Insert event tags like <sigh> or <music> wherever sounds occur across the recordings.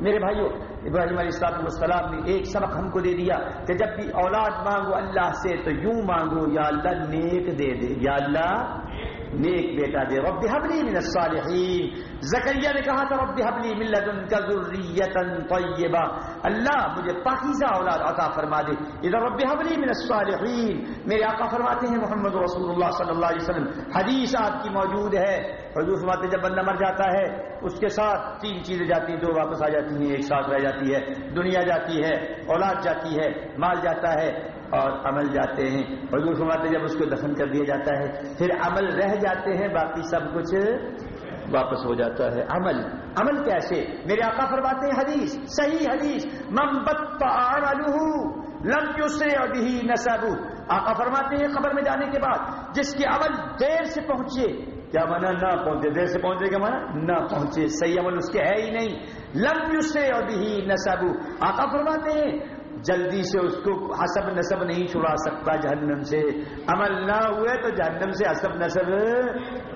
میرے بھائیوں ابراہیم علیہ السلام السلام نے ایک سبق ہم کو دے دیا کہ جب بھی اولاد مانگو اللہ سے تو یوں مانگو، یا اللہ نیک دے دے، یا اللہ نیک بیٹا دے، رب حبلی من الصالحین۔ زکریہ نے کہا تھا، رب حبلی من لدنک ذریتا طیبا اللہ مجھے پاکیزہ اولاد عطا فرما دے۔ اذا رب حبلی من الصالحین۔ میرے آقا فرماتے ہیں، محمد رسول اللہ صلی اللہ علیہ وسلم، حدیث آپ کی موجود ہے۔ حضور فرماتے ہیں، جب بندہ مر جاتا ہے، اس کے ساتھ تین چیزیں جاتی ہیں، دو واپس آ جاتی ہیں، ایک ساتھ رہ جاتی ہے۔ دنیا جاتی ہے، اولاد جاتی ہے، مال جاتا ہے۔ اور عمل جاتے ہیں۔ حضور فرماتے جب اس کو دفن کر دیا جاتا ہے، پھر عمل رہ جاتے ہیں، باقی سب کچھ واپس ہو جاتا ہے۔ عمل عمل کیسے؟ میرے آقا فرماتے ہیں حدیث، صحیح حدیث ممبت لم سے ابھی نصب آقا فرماتے ہیں خبر میں جانے کے بعد، جس کے عمل دیر سے پہنچے۔ کیا مانا نہ پہنچے؟ دیر سے پہنچے کیا مانا نہ پہنچے۔ صحیح عمل اس کے ہے ہی نہیں۔ لم سے ابھی نصب آقا فرماتے ہیں جلدی سے اس کو حسب نصب نہیں چھڑا سکتا جہنم سے۔ عمل نہ ہوئے تو جہنم سے حسب نصب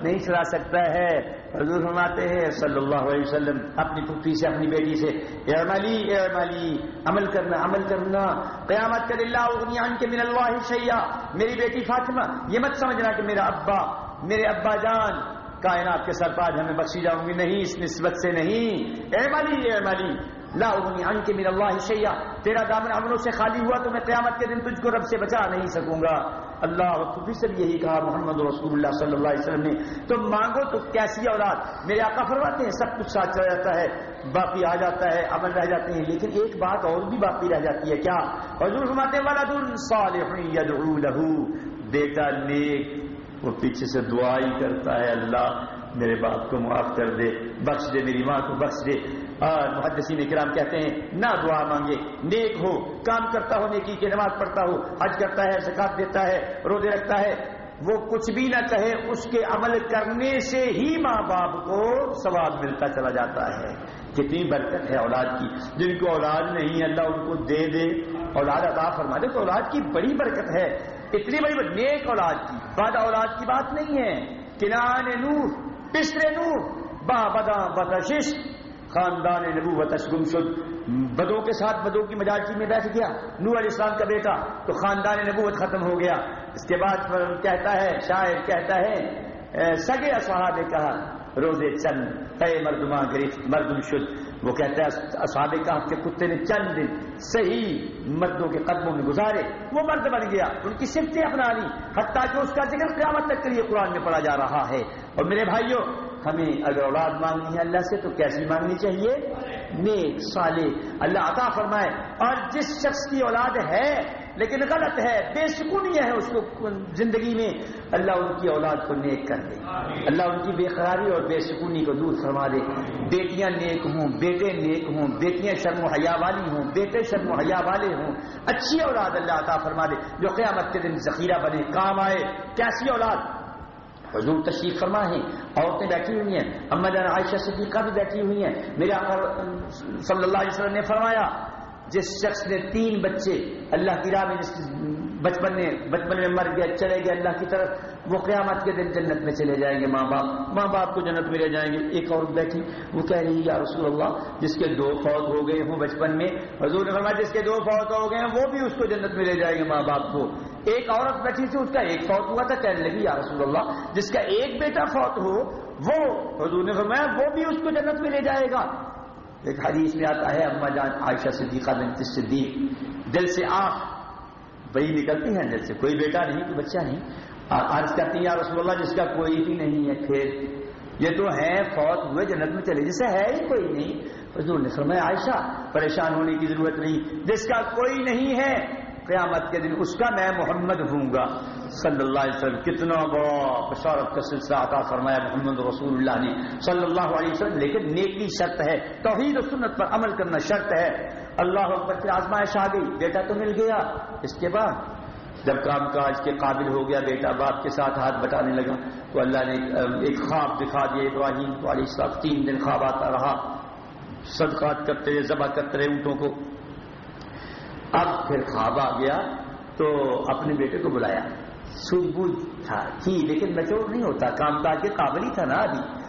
نہیں چھڑا سکتا ہے۔ حضور فرماتے ہیں صلی اللہ علیہ وسلم، اپنی پپی سے، اپنی بیٹی سے، اے عملی اے عملی، عمل کرنا عمل کرنا۔ قیامت کر اللہ کے من اللہ شیا میری بیٹی فاطمہ، یہ مت سمجھنا کہ میرا ابا، میرے ابا جان، کائنات کے سرپاج ہمیں بخشی جاؤں گی۔ نہیں، اس نسبت سے نہیں۔ اے مالی اے مالی لا اغنی عن کے میرا اللہ شیا تیرا دامن امنوں سے خالی ہوا تو میں قیامت کے دن تجھ کو رب سے بچا نہیں سکوں گا۔ اللہ خفی سے بھی یہی کہا محمد رسول اللہ صلی اللہ علیہ وسلم نے۔ تو مانگو تو کیسی اولاد؟ میرے آقا فرماتے ہیں، سب کچھ ساتھ چلا جاتا ہے، باقی آ جاتا ہے، عمل رہ جاتے ہیں۔ لیکن ایک بات اور بھی باقی رہ جاتی ہے، کیا؟ حضور فرماتے ہیں بیٹا نیک، وہ پیچھے سے دعائی کرتا ہے، اللہ میرے باپ کو معاف کر دے، بخش دے، میری ماں کو بخش دے۔ اور محدثین کرام کہتے ہیں، نہ دعا مانگے، نیک ہو، کام کرتا ہو، نیکی کی نماز پڑھتا ہو، حج کرتا ہے، زکات دیتا ہے، روزے رکھتا ہے، وہ کچھ بھی نہ کہے، اس کے عمل کرنے سے ہی ماں باپ کو ثواب ملتا چلا جاتا ہے۔ کتنی برکت ہے اولاد کی۔ جن کو اولاد نہیں، اللہ ان کو دے دے۔ اولاد عطا فرما دے تو اولاد کی بڑی برکت ہے۔ اتنی بڑی نیک اولاد کی۔ بعد اولاد کی بات نہیں ہے۔ کنان نور پسر نور، با بدا بتشش خاندان نبوت اشگم شد۔ بدوں کے ساتھ بدوں کی مجالسی میں بیٹھ گیا۔ نور علیہ السلام کا بیٹا تو خاندان نبوت ختم ہو گیا۔ اس کے بعد کہتا ہے، شاعر کہتا ہے سگے اصحاب کہا روزے چند، اے مردما گرفت مردم شد۔ وہ کہتا ہے، اصحاب کہا کہ کتے نے چند دن صحیح مردوں کے قدموں میں گزارے۔ وہ مرد بن گیا، ان کی صفتیں اپنا لی حتیٰ کہ اس کا ذکر قیامت تک کے لیے قرآن میں پڑھا جا رہا ہے۔ اور میرے بھائیوں ہمیں اگر اولاد مانگنی ہے اللہ سے تو کیسی مانگنی چاہیے؟ نیک صالح۔ اللہ عطا فرمائے۔ اور جس شخص کی اولاد ہے لیکن غلط ہے بے سکونی ہے اس کو زندگی میں اللہ ان کی اولاد کو نیک کر دے۔ اللہ ان کی بے قراری اور بے سکونی کو دور فرما دے۔ بیٹیاں نیک ہوں بیٹے نیک ہوں بیٹیاں شرم و حیا والی ہوں بیٹے شرم و حیا والے ہوں۔ اچھی اولاد اللہ عطا فرما دے۔ جو قیامت کے دن ذخیرہ بنے کام آئے کیسی اولاد؟ حضور تشریف فرما ہے عورتیں بیٹھی ہوئی ہیں، اما جان عائشہ صدیقہ بھی بیٹھی ہوئی ہیں۔ میرے آقا صلی اللہ علیہ وسلم نے فرمایا جس شخص نے تین بچے اللہ کی راہ میں جس بچپن میں بچپن میں مر گیا، چلے گئے اللہ کی طرف، وہ قیامت کے دن جنت میں چلے جائیں گے ماں باپ۔ ماں باپ کو جنت میں لے جائیں گے۔ ایک اور بیٹھی، وہ کہہ رہی یا رسول اللہ، جس کے دو فوت ہو گئے ہوں بچپن میں، حضور نے فرمایا، جس کے دو فوت ہو گئے ہیں، وہ بھی اس کو جنت میں لے جائیں گے ماں باپ کو۔ ایک عورت بیٹھی تھی، اس کا ایک فوت ہوا تھا، کہنے لگی، یا رسول اللہ، جس کا ایک بیٹا فوت ہو، وہ حضور نے فرمایا، وہ بھی اس کو جنت میں لے جائے گا۔ ایک حدیث میں آتا ہے اما جان عائشہ صدیقہ بنت صدیق، دل سے آنکھ بئی نکلتی ہیں دل سے، کوئی بیٹا نہیں، کوئی بچہ نہیں۔ عرض کرتی ہیں، یا رسول اللہ، جس کا کوئی بھی نہیں ہے پھر یہ تو ہے فوت ہوئے، جنت میں چلے۔ جسے ہے ہی کوئی نہیں۔ حضور نے فرمایا، عائشہ، پریشان ہونے کی ضرورت نہیں۔ جس کا کوئی نہیں ہے قیامت کے دن اس کا میں محمد ہوں گا۔ صلی اللہ علیہ وسلم، کتنا بڑا بشارت کا سلسلہ عطا فرمایا محمد رسول اللہ نے۔ صلی اللہ علیہ وسلم، لیکن نیکی شرط ہے، توحید و سنت پر عمل کرنا شرط ہے۔ اللہ اکبر پھر آزمائش آ گئی، بیٹا تو مل گیا۔ اس کے بعد جب کام کاج کے قابل ہو گیا، بیٹا باپ کے ساتھ ہاتھ بٹانے لگا، تو اللہ نے ایک خواب دکھا دیا ابراہیم کو علیہ السلام۔ تین دن خواب آتا رہا۔ صدقات کرتے رہے، ذبح کرتے رہے اونٹوں کو۔ اب پھر خواب آ گیا تو اپنے بیٹے کو بلایا۔ سوجھ بوجھ تھا، تھی، لیکن میچور نہیں ہوتا۔ کام کاج کے قابل ہی تھا نا ابھی۔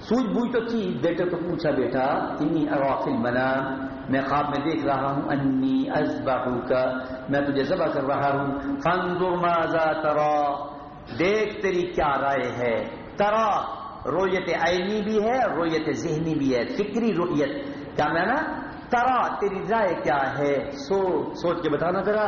سوج بوجھ تو کی بیٹے کو پوچھا، بیٹا، انی اواقل بنا میں خواب میں دیکھ رہا ہوں۔ انی ازباحو کا میں تجھے ذبح کر رہا ہوں۔ فانظر ماذا ترا؟ دیکھ تیری کیا رائے ہے۔ ترا، رویت عینی بھی ہے، رویت ذہنی بھی ہے۔ فکری رویت۔ کیا میں نا ترا، تیری رائے کیا ہے؟ سو سوچ کے بتانا ذرا۔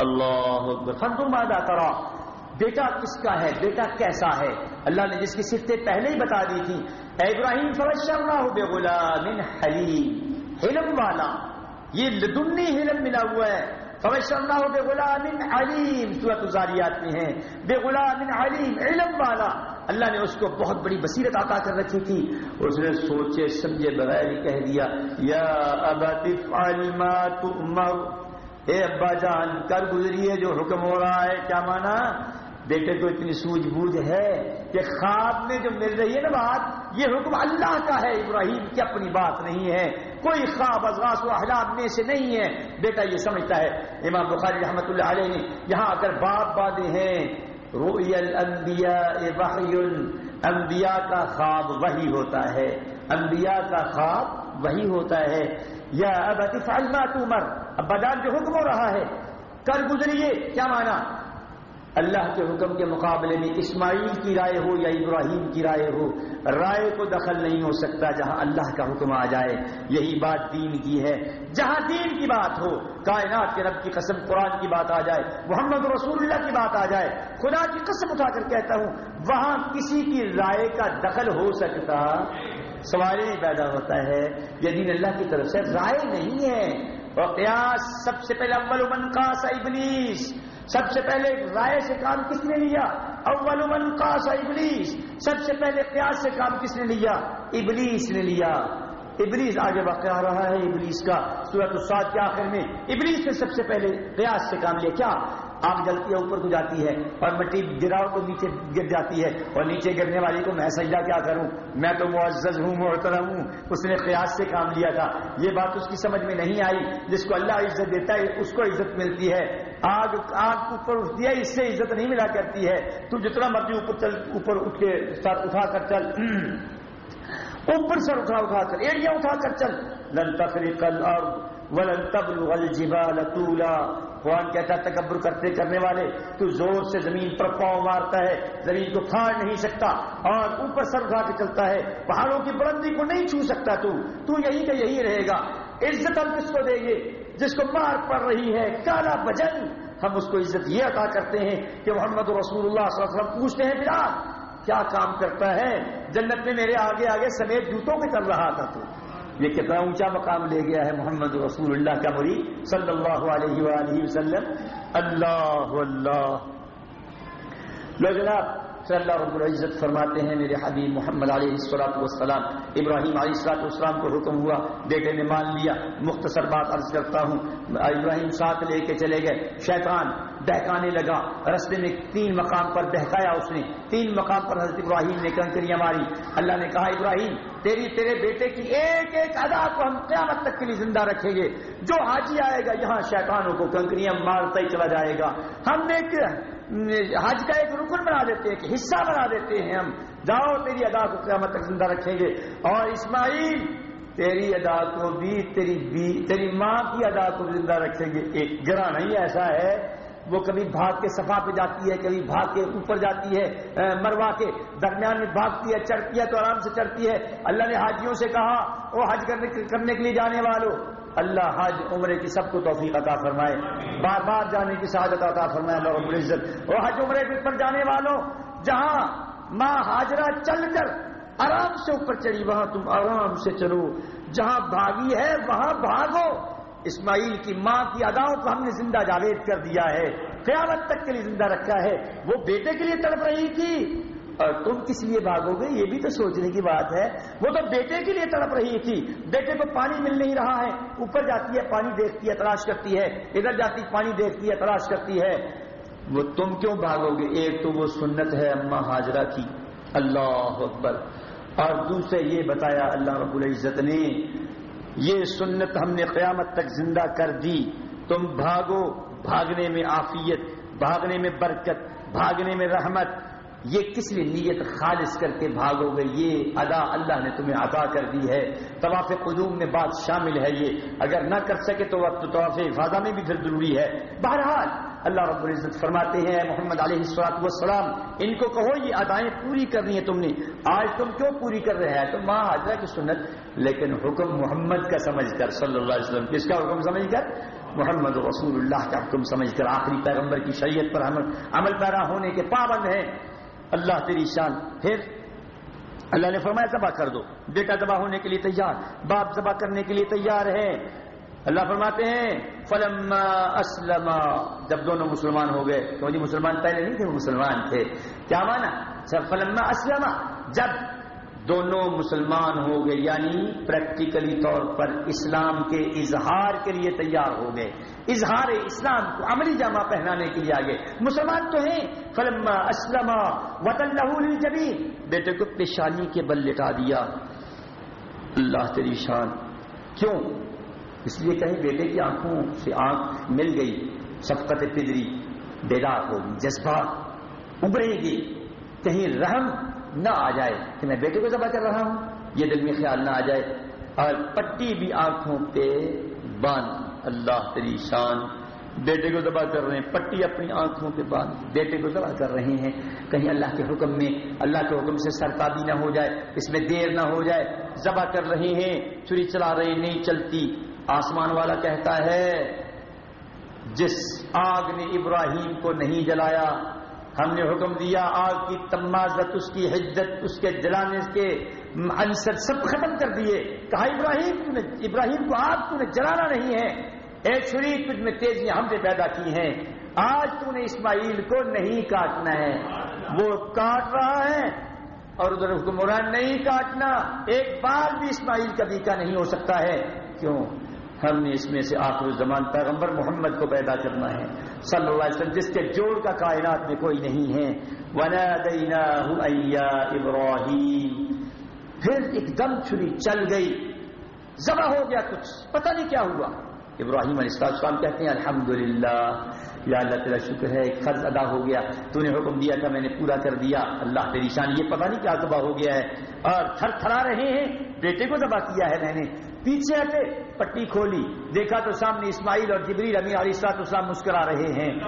اللہ فانظر ماذا ترا بیٹا کس کا ہے؟ بیٹا کیسا ہے؟ اللہ نے جس کی صفتیں پہلے ہی بتا دی تھی اے ابراہیم فوشرناہ بغلام حلیم۔ حلم والا۔ یہ لدنی حلم ملا ہوا ہے۔ فوشرناہ بغلام علیم سورۃ الزاریات میں ہے۔ بے غلام علیم علم والا۔ اللہ نے اس کو بہت بڑی بصیرت عطا کر رکھی تھی۔ اس نے سوچے، سمجھے بغیر ہی کہہ دیا، یا ابا ما تؤمر۔ اے ابا جان، کر گزری ہے جو حکم ہو رہا ہے۔ کیا مانا؟ بیٹے کو اتنی سوجھ بوجھ ہے کہ خواب میں جو مل رہی ہے نا بات، یہ حکم اللہ کا ہے۔ ابراہیم کی اپنی بات نہیں ہے۔ کوئی خواب ازغاس و احلام میں سے نہیں ہے۔ بیٹا، یہ سمجھتا ہے۔ امام بخاری رحمت اللہ علیہ نے یہاں اگر باپ بادے ہیں روی الانبیاء وحی انبیاء کا خواب وہی ہوتا ہے. انبیاء کا خواب وہی ہوتا ہے. یا اب افعل ما تمر اب بازار جو حکم ہو رہا ہے. کر گزریے. کیا مانا اللہ کے حکم کے مقابلے میں اسماعیل کی رائے ہو یا ابراہیم کی رائے ہو، رائے کو دخل نہیں ہو سکتا جہاں اللہ کا حکم آ جائے۔ یہی بات دین کی ہے۔ جہاں دین کی بات ہو، کائنات کے رب کی قسم قرآن کی بات آ جائے، محمد رسول اللہ کی بات آ جائے، خدا کی قسم اٹھا کر کہتا ہوں، وہاں کسی کی رائے کا دخل ہو سکتا۔ سوال نہیں پیدا ہوتا ہے یہ دین اللہ کی طرف سے رائے نہیں ہے۔ اور قیاس سب سے پہلے اول من کا ابلیس۔ سب سے پہلے رائے سے کام کس نے لیا؟ اول من قاس ابلیس. سب سے پہلے قیاس سے کام کس نے لیا؟ ابلیس نے لیا. ابلیس آگے واقع آ رہا ہے، ابلیس کا سورت الساد کے آخر میں. ابلیس نے سب سے پہلے قیاس سے کام لیا. کیا؟ آگ جلتی ہے، اوپر کو جاتی ہے اور مٹی گراؤ تو نیچے گر جاتی ہے اور نیچے گرنے والی کو میں سجدہ کیا کروں؟ میں تو معزز ہوں، محترم ہوں، اس نے قیاس سے کام لیا تھا۔ یہ بات اس کی سمجھ میں نہیں آئی۔ جس کو اللہ عزت دیتا ہے، اس کو عزت ملتی ہے۔ آگ آگ اوپر اٹھتی ہے اس سے عزت نہیں ملا کرتی ہے تو جتنا مرضی اوپر چل، اوپر اٹھ کے سر اٹھا کر چل۔ اوپر سر اٹھا اٹھا کر ایڑیا اٹھا کر چل۔ لن تفریق الارض ولن تبلغ الجبال طولا۔ قرآن کہتا ہے تکبر کرتے کرنے والے، تو زور سے زمین پر پاؤں مارتا ہے، زمین کو پھاڑ نہیں سکتا، اور اوپر سر اٹھا کے چلتا ہے، پہاڑوں کی بلندی کو نہیں چھو سکتا تو تو یہی کا یہی رہے گا۔ عزت ہم کس کو دیں گے، جس کو مار پڑ رہی ہے، کالا بجن۔ ہم اس کو عزت یہ عطا کرتے ہیں کہ محمد رسول اللہ صلی اللہ علیہ وسلم پوچھتے ہیں، بلال، کیا کام کرتا ہے؟ جنت میں میرے آگے آگے سمیت جوتوں کے چل رہا تھا تو۔ یہ کتنا اونچا مقام لے گیا ہے محمد رسول اللہ کا مری صلی اللہ علیہ وآلہ وسلم۔ اللہ اللہ۔ لو جناب صلی اللہ رب العزت فرماتے ہیں، میرے حبیب محمد علیہ السلاط والسلام، ابراہیم علیہ السلاط والسلام کو حکم ہوا، بیٹے نے مان لیا، مختصر بات عرض کرتا ہوں، ابراہیم ساتھ لے کے چلے گئے، شیطان بہکانے لگا، رستے میں تین مقام پر بہکایا اس نے، تین مقام پر حضرت ابراہیم نے کنکریاں ماری۔ اللہ نے کہا، ابراہیم، تیری تیرے بیٹے کی ایک ایک ادا کو ہم قیامت تک کے لیے زندہ رکھیں گے۔ جو حاجی آئے گا، یہاں شیطانوں کو کنکریاں مارتا ہی چلا جائے گا۔ ہم ایک حج کا ایک رکن بنا دیتے ہیں، ایک حصہ بنا دیتے ہیں ہم۔ جاؤ، تیری ادا کو قیامت تک زندہ رکھیں گے۔ اور اسماعیل، تیری ادا کو بھی، تیری بی تیری ماں کی ادا کو زندہ رکھیں گے۔ ایک گرا نہیں ایسا ہے۔ وہ کبھی بھاگ کے صفا پہ جاتی ہے، کبھی بھاگ کے اوپر جاتی ہے مروا کے درمیان میں بھاگتی ہے، چڑھتی ہے تو آرام سے چڑھتی ہے۔ اللہ نے حاجیوں سے کہا وہ حج کرنے کرنے کے لیے جانے والوں اللہ حج عمرے کی سب کو توفیق عطا فرمائے۔ بار بار جانے کی سعادت عطا فرمائے اللہ رب العزت۔ وہ حج عمرے پر جانے والوں، جہاں ماں حاجرہ چل کر آرام سے اوپر چڑھی، وہاں تم آرام سے چلو۔ جہاں بھاگی ہے، وہاں بھاگو۔ اسماعیل کی ماں کی اداؤں کو ہم نے زندہ جاوید کر دیا ہے۔ قیامت تک کے لیے زندہ رکھا ہے۔ وہ بیٹے کے لیے تڑپ رہی تھی۔ اور تم کس لیے بھاگو گے؟ یہ بھی تو سوچنے کی بات ہے۔ وہ تو بیٹے کے لیے تڑپ رہی تھی۔ بیٹے کو پانی مل نہیں رہا ہے۔ اوپر جاتی ہے، پانی دیکھتی ہے، تلاش کرتی ہے۔ ادھر جاتی، پانی دیکھتی ہے، تلاش کرتی ہے۔ وہ تم کیوں بھاگو گے؟ ایک تو وہ سنت ہے اما حاجرہ کی۔ اللہ اکبر۔ اور دوسرے یہ بتایا اللہ رب العزت نے، یہ سنت ہم نے قیامت تک زندہ کر دی۔ تم بھاگو، بھاگنے میں آفیت بھاگنے میں برکت، بھاگنے میں رحمت۔ یہ کس لیے نیت خالص کر کے بھاگو گے؟ یہ ادا اللہ نے تمہیں عطا کر دی ہے۔ طواف قدوم میں بات شامل ہے یہ۔ اگر نہ کر سکے تو وقت طواف حفاظہ میں بھی پھر ضروری ہے۔ بہرحال اللہ رب العزت فرماتے ہیں محمد علیہ السلاط والسلام، ان کو کہو یہ ادائیں پوری کرنی ہے تم نے۔ آج تم کیوں پوری کر رہے ہیں؟ تم ماں حاضرہ کی سنت۔ لیکن حکم محمد کا سمجھ کر، صلی اللہ علیہ وسلم، کس کا حکم سمجھ کر؟ محمد رسول اللہ کا حکم سمجھ کر۔ آخری پیغمبر کی شریعت پر عمل پیرا ہونے کے پابند ہیں۔ اللہ تیری شان۔ پھر اللہ نے فرمایا ذبح کر دو۔ بیٹا ذبح ہونے کے لیے تیار، باپ ذبح کرنے کے لیے تیار ہے۔ اللہ فرماتے ہیں فلم اسلم جب دونوں مسلمان ہو گئے۔ تو جی مسلمان پہلے نہیں تھے، وہ مسلمان تھے۔ کیا مانا؟ سر فلم اسلم جب دونوں مسلمان ہو گئے یعنی پریکٹیکلی طور پر اسلام کے اظہار کے لیے تیار ہو گئے۔ اظہار اسلام کو عملی جامع پہنانے کے لیے آگے۔ مسلمان تو ہیں۔ فلم اسلم وطن جبی بیٹے کو پیشانی کے بل لٹا دیا۔ اللہ تیری شان۔ کیوں؟ اس لیے کہیں بیٹے کی آنکھوں سے آنکھ مل گئی شفقت پدری بیدار ہوگی جذبات ابھرے گی کہیں رحم نہ آ جائے کہ میں بیٹے کو ذبح کر رہا ہوں، یہ دل میں خیال نہ آ جائے۔ اور پٹی بھی آنکھوں پہ باندھ، اللہ تری شان۔ بیٹے کو ذبح کر رہے ہیں، پٹی اپنی آنکھوں پہ باندھ۔ بیٹے کو ذبح کر رہے ہیں، کہیں اللہ کے حکم میں، اللہ کے حکم سے سرکابی نہ ہو جائے، اس میں دیر نہ ہو جائے۔ ذبح کر رہے ہیں چھری چلا رہے، نہیں چلتی۔ آسمان والا کہتا ہے، جس آگ نے ابراہیم کو نہیں جلایا ہم نے حکم دیا آگ کی تمازت، اس کی حجت، اس کے جلانے کے عنصر سب ختم کر دیے۔ کہا، ابراہیم نے، ابراہیم کو آگ تو نے جلانا نہیں ہے۔ اے چھری، تجھ میں تیزیاں ہم نے پیدا کی ہیں۔ آج تو نے اسماعیل کو نہیں کاٹنا ہے۔ وہ کاٹ رہا ہے اور ادھر حکمران نہیں کاٹنا۔ ایک بار بھی اسماعیل کبھی کا نہیں ہو سکتا ہے۔ کیوں؟ ہم نے اس میں سے آخر زمان پیغمبر محمد کو پیدا کرنا ہے۔ صلی اللہ علیہ وسلم، جس کے جوڑ کا کائنات میں کوئی نہیں ہے۔ ونا دینا ابراہیم پھر ایک دم چھری چل گئی۔ ذبح ہو گیا کچھ، پتہ نہیں کیا ہوا۔ ابراہیم علیہ السلام کہتے ہیں الحمد یا اللہ تعالیٰ شکر ہے، ایک فرض ادا ہو گیا۔ تو نے حکم دیا تھا میں نے پورا کر دیا۔ اللہ تیری شان، یہ پتہ نہیں کیا ذبح ہو گیا ہے۔ اور تھر تھرا رہے ہیں، بیٹے کو ذبح کیا ہے میں نے۔ پیچھے ہٹے پٹی کھولی، دیکھا تو سامنے اسماعیل اور جبری رمی علی سات اسلام مسکرا رہے ہیں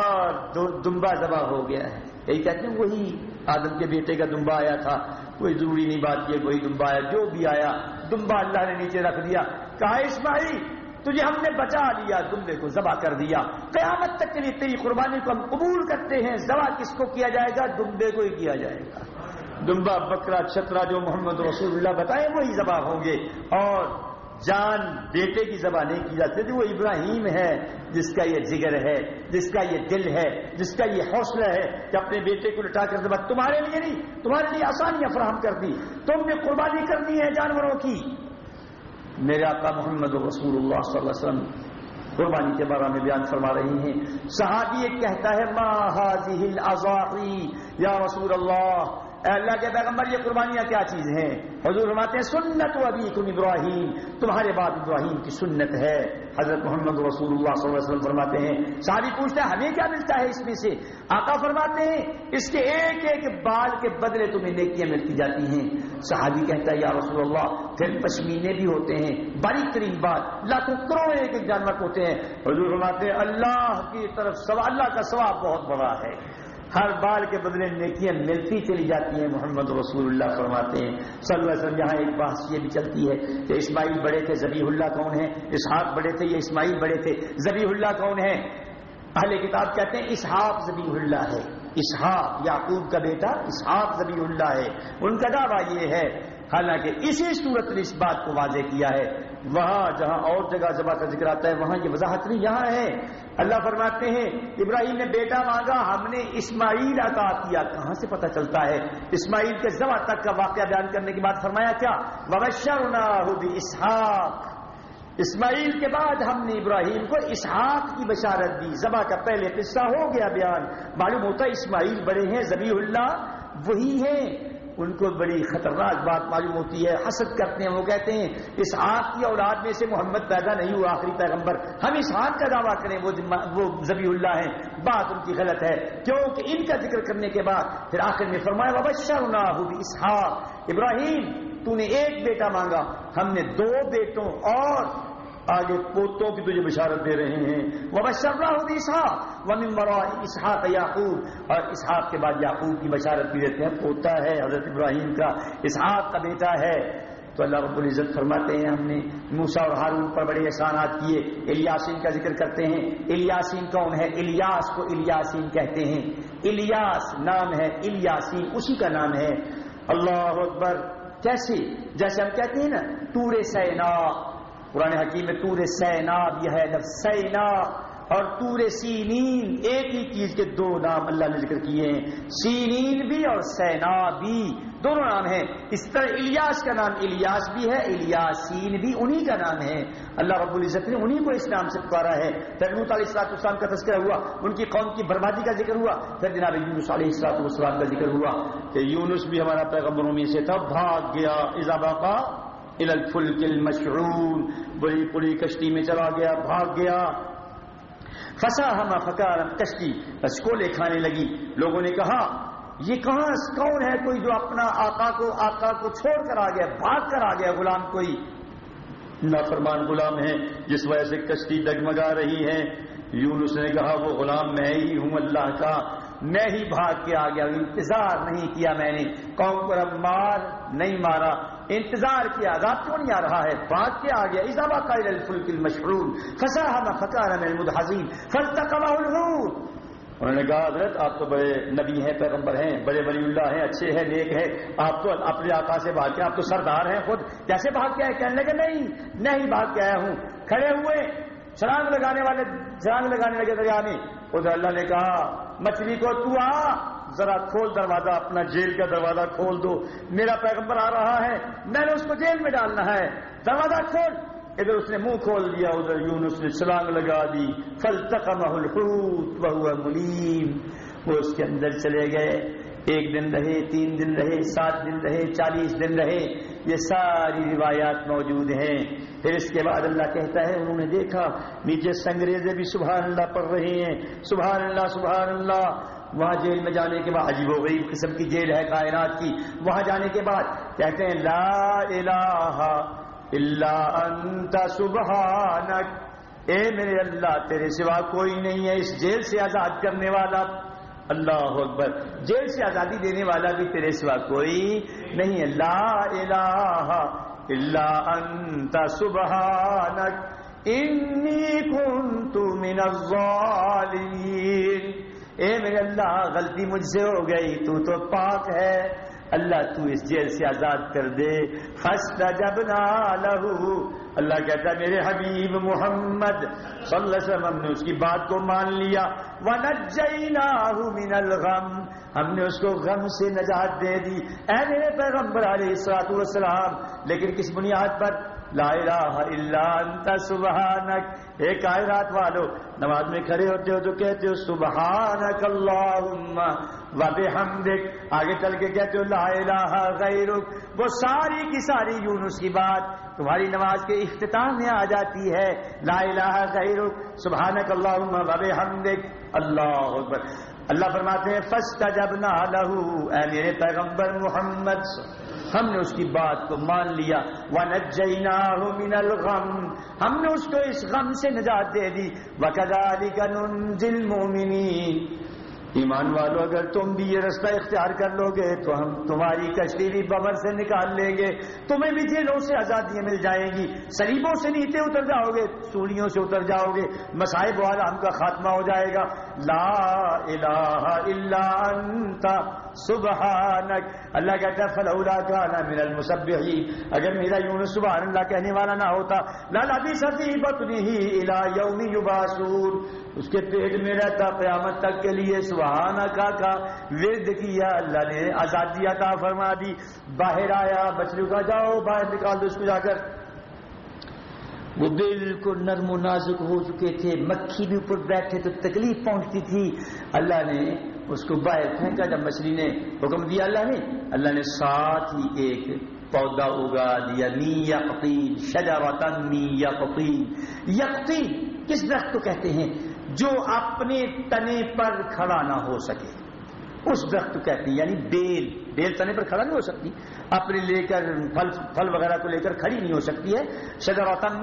اور دمبا ذبح ہو گیا ہے۔ یہی کہتے ہیں وہی آدم کے بیٹے کا دمبا آیا تھا۔ کوئی ضروری نہیں بات یہ کوئی دمبا آیا، جو بھی آیا، دمبا اللہ نے نیچے رکھ دیا۔ کہا اسماعیل، تجھے ہم نے بچا لیا دمبے کو ذبح کر دیا۔ قیامت تک کے لیے تیری قربانی کو ہم قبول کرتے ہیں۔ ذبح کس کو کیا جائے گا؟ دمبے کو ہی کیا جائے گا۔ دمبا، بکرا، چھترا جو محمد رسول اللہ بتائے، وہی ذبح ہوں گے۔ اور جان بیٹے کی ذبح نہیں کی جاتی تھی وہ ابراہیم ہے، جس کا یہ جگر ہے، جس کا یہ دل ہے، جس کا یہ حوصلہ ہے کہ اپنے بیٹے کو لٹا کر ذبح تمہارے لیے نہیں، تمہارے لیے آسانیاں فراہم کر دی۔ تم نے قربانی کرنی ہے جانوروں کی۔ میرے آقا محمد رسول اللہ صلی اللہ علیہ وسلم قربانی کے بارے میں بیان فرما رہی ہیں۔ صحابی ایک کہتا ہے، ما یا رسول اللہ اے اللہ کے پیغمبر، یہ قربانیاں کیا چیز ہیں؟ حضور فرماتے ہیں، سنت و ابھی ابراہیم۔ تمہارے بعد ابراہیم کی سنت ہے۔ حضرت محمد رسول اللہ صلی اللہ علیہ وسلم فرماتے ہیں، ساری پوچھتے ہیں، ہمیں کیا ملتا ہے اس میں سے؟ آقا فرماتے ہیں، اس کے ایک ایک بال کے بدلے تمہیں نیکیاں ملتی جاتی ہیں۔ صحابی کہتا ہے، یا رسول اللہ، پھر پشمینے بھی ہوتے ہیں۔ باریک ترین بات، لاکھوں کروڑ ایک ایک جانور ہوتے ہیں۔ حضور فرماتے ہیں، اللہ کی طرف سوا، اللہ کا ثواب بہت بڑا ہے۔ ہر بال کے بدلے نیکیاں ملتی چلی جاتی ہیں، محمد رسول اللہ فرماتے ہیں۔ صلی اللہ علیہ وسلم، یہاں ایک بات یہ بھی چلتی ہے کہ اسماعیل بڑے تھے زبی اللہ کون ہے اسحاق بڑے تھے یہ اسماعیل بڑے تھے؟ زبی اللہ کون ہے اہل کتاب کہتے ہیں اسحاق زبی اللہ ہے۔ اسحاق، یعقوب کا بیٹا اسحاق زبی اللہ ہے۔ ان کا دعویٰ یہ ہے حالانکہ اسی صورت نے اس بات کو واضح کیا ہے۔ وہاں جہاں اور جگہ زبا کا ذکر آتا ہے، وہاں یہ وضاحت نہیں یہاں ہے۔ اللہ فرماتے ہیں، ابراہیم نے بیٹا مانگا، ہم نے اسماعیل عطا کیا۔ کہاں سے پتہ چلتا ہے؟ اسماعیل کے زبا تک کا واقعہ بیان کرنے کے بعد فرمایا کیا؟ اسحاق اسماعیل کے بعد ہم نے ابراہیم کو اسحاق کی بشارت دی۔ زبا کا پہلے قصہ ہو گیا بیان۔ معلوم ہوتا ہے اسماعیل بڑے ہیں زبی اللہ وہی ہیں۔ ان کو بڑی خطرناک بات معلوم ہوتی ہے، حسد کرتے ہیں، وہ کہتے ہیں، اس ہاتھ کی اولاد میں سے محمد پیدا نہیں ہوا، آخری پیغمبر۔ ہم اس ہاتھ کا دعویٰ کریں، وہ وہ زبی اللہ ہیں۔ بات ان کی غلط ہے، کیونکہ ان کا ذکر کرنے کے بعد پھر آخر میں فرمایا وبشر نہ اسحاق ابراہیم، تو نے ایک بیٹا مانگا، ہم نے دو بیٹوں اور آگے پوتوں کی تجھے بشارت دے رہے ہیں۔ وہ بشرا اسحاق وہ اسحاق یعقوب اور اسحاق کے بعد یعقوب کی بشارت بھی دیتے ہیں۔ پوتا ہے، حضرت ابراہیم کا۔ اسحاق کا بیٹا ہے۔ تو اللہ رب العزت فرماتے ہیں، ہم نے موسا اور ہارون پر بڑے احسانات کیے۔ الیاسین کا ذکر کرتے ہیں۔ الیاسین کون ہے؟ الیاس کو الیاسین کہتے ہیں۔ الیاس نام ہے الیاسین اسی کا نام ہے۔ اللہ اکبر، کیسے؟ جیسے ہم کہتے ہیں نا تور سینا۔ قرآن حکیم میں تور سیناب یہ ہے، لفظ سینا، اور تور سینین، ایک ہی چیز کے دو نام اللہ نے ذکر کیے ہیں۔ سینین بھی اور سینا بھی، دونوں نام ہیں۔ اس طرح الیاس کا نام الیاس بھی ہے، الیاسین بھی انہی کا نام ہے۔ اللہ رب العزت نے انہی کو اس نام سے پکارا ہے۔ پھر علیہ السلاط اسلام کا تذکرہ ہوا، ان کی قوم کی بربادی کا ذکر ہوا۔ پھر جناب یونس علیہ السلاط والسلام کا ذکر ہوا کہ یونس بھی ہمارا پیغمبروں میں سے تب بھاگ گیا ایزابا کا الفلک المشعون بڑی پڑی کشتی میں چلا گیا، بھاگ گیا۔ فسا ہما فکار کشتی، بس کولے کھانے لگی۔ لوگوں نے کہا، یہ کہاں کون ہے کوئی جو اپنا آقا کو آقا کو چھوڑ کر آ گیا، بھاگ کر آ گیا، غلام کوئی؟ نافرمان غلام ہے جس وجہ سے کشتی ڈگمگا رہی ہے۔ یونس نے کہا، وہ غلام میں ہی ہوں اللہ کا، میں ہی بھاگ کے آ گیا، انتظار نہیں کیا میں نے۔ قوم پر اب مار نہیں مارا۔ انتظار کیا، رات کیوں نہیں آ رہا ہے؟ بھاگ کے آ گیا ایزابا قائل الفلک المشعور فسا فکار محمود حزین فلتا انہوں نے کہا، حضرت، آپ تو بڑے نبی ہیں، پیغمبر ہیں، بڑے بلی اللہ ہیں، اچھے ہیں، نیک ہیں، آپ تو اپنے آقا سے بھاگ کے، آپ تو سردار ہیں خود، کیسے بھاگ کے آئے؟ کہنے لگے، نہیں نہیں بھاگ کے آیا ہوں۔ کھڑے ہوئے، چھلانگ لگانے والے، چھلانگ لگانے لگے دریا میں۔ ادھر اللہ نے کہا، مچھلی کو تو آ ذرا کھول دروازہ، اپنا جیل کا دروازہ کھول دو۔ میرا پیغمبر آ رہا ہے، میں نے اس کو جیل میں ڈالنا ہے۔ دروازہ کھول۔ ادھر اس نے منہ کھول دیا، ادھر یونس اس نے چھلانگ لگا دی۔ فل تک محلوت بہو ملیم۔ وہ اس کے اندر چلے گئے۔ ایک دن رہے، تین دن رہے، سات دن رہے، چالیس دن رہے، یہ ساری روایات موجود ہیں۔ پھر اس کے بعد اللہ کہتا ہے، انہوں نے دیکھا، نیچے سنگریزے بھی سبحان اللہ پڑھ رہے ہیں۔ سبحان اللہ سبحان اللہ۔ وہاں جیل میں جانے کے بعد عجیب و غریب قسم کی جیل ہے کائنات کی۔ وہاں جانے کے بعد کہتے ہیں، لا الہ الا انت سبحانک۔ اے میرے اللہ، تیرے سوا کوئی نہیں ہے۔ اس جیل سے آزاد کرنے والا اللہ اکبر۔ جیل سے آزادی دینے والا بھی تیرے سوا کوئی نہیں ہے۔ لا الہ الا انت سبحانک۔ انی کنت من الظالمین۔ اے میرے اللہ، غلطی مجھ سے ہو گئی، تو تو پاک ہے۔ اللہ تو اس جیل سے آزاد کر دے۔ فسٹ جب لہو اللہ کہتا ہے، میرے حبیب محمد صلی اللہ علیہ وسلم نے اس کی بات کو مان لیا۔ وَنَجَّيْنَاهُ مِنَ الْغَمْ۔ ہم نے اس کو غم سے نجات دے دی۔ اے میرے پیغمبر علیہ السلام لیکن کس بنیاد پر؟ لا الہ الا انت، سبحانک۔ اے کائنات والو، نماز میں کھڑے ہوتے ہو تو کہتے ہو، سبحانک اللہم و بحمدک آگے چل کے کہتے ہو، لا الہ غیرک۔ وہ ساری کی ساری یونس کی بات تمہاری نماز کے اختتام میں آ جاتی ہے۔ لا الہ غیرک، سبحانک اللہم و بحمدک اللہ اکبر۔ اللہ فرماتے ہیں، فاستجبنا لہو اے میرے پیغمبر محمد۔ ہم نے اس کی بات کو مان لیا۔ وَنَجَّيْنَاهُ مِنَ الْغَمْ۔ ہم نے اس کو اس غم سے نجات دے دی۔ وَكَذَلِكَ نُنْزِلْ مُؤْمِنِينَ ایمان والو، اگر تم بھی یہ رستہ اختیار کر لو گے، تو ہم تمہاری کشتی بھی ببر سے نکال لیں گے۔ تمہیں بھی جیلوں سے آزادیاں مل جائیں گی۔ سلیبوں سے نیچے اتر جاؤ گے سوڑیوں سے اتر جاؤ گے۔ مسائب والا ہم کا خاتمہ ہو جائے گا۔ لا الہ الا انت، سبحانک۔ اللہ کہتا ہے، فلولا کانا من المسبحین۔ اگر میرا یون سبحان اللہ کہنے والا نہ ہوتا لا لبی ستی بطنی ہی الى یوم یباسور اس کے پیٹ میں رہتا قیامت تک کے لیے، سبحانہ کا کا ورد کیا اللہ نے، آزادی عطا فرما دی۔ باہر آیا بچلو کا جاؤ باہر نکال دو اس کو جا کر۔ وہ بالکل نرم و نازک ہو چکے تھے۔ مکھی بھی اوپر بیٹھے تو تکلیف پہنچتی تھی۔ اللہ نے اس کو باہر پھینکا۔ جب مچھلی نے حکم دیا اللہ نے اللہ نے ساتھ ہی ایک پودا اگا دیا۔ نی یقین شجا وطن نی یقین یقین کس درخت کو کہتے ہیں؟ جو اپنے تنے پر کھڑا نہ ہو سکے۔ اس درخت کو کہتے ہیں یعنی بیل۔ بیل تنے پر کھڑا نہیں ہو سکتی۔ اپنے لے کر پھل پھل وغیرہ کو لے کر کھڑی نہیں ہو سکتی ہے۔ شجر وطن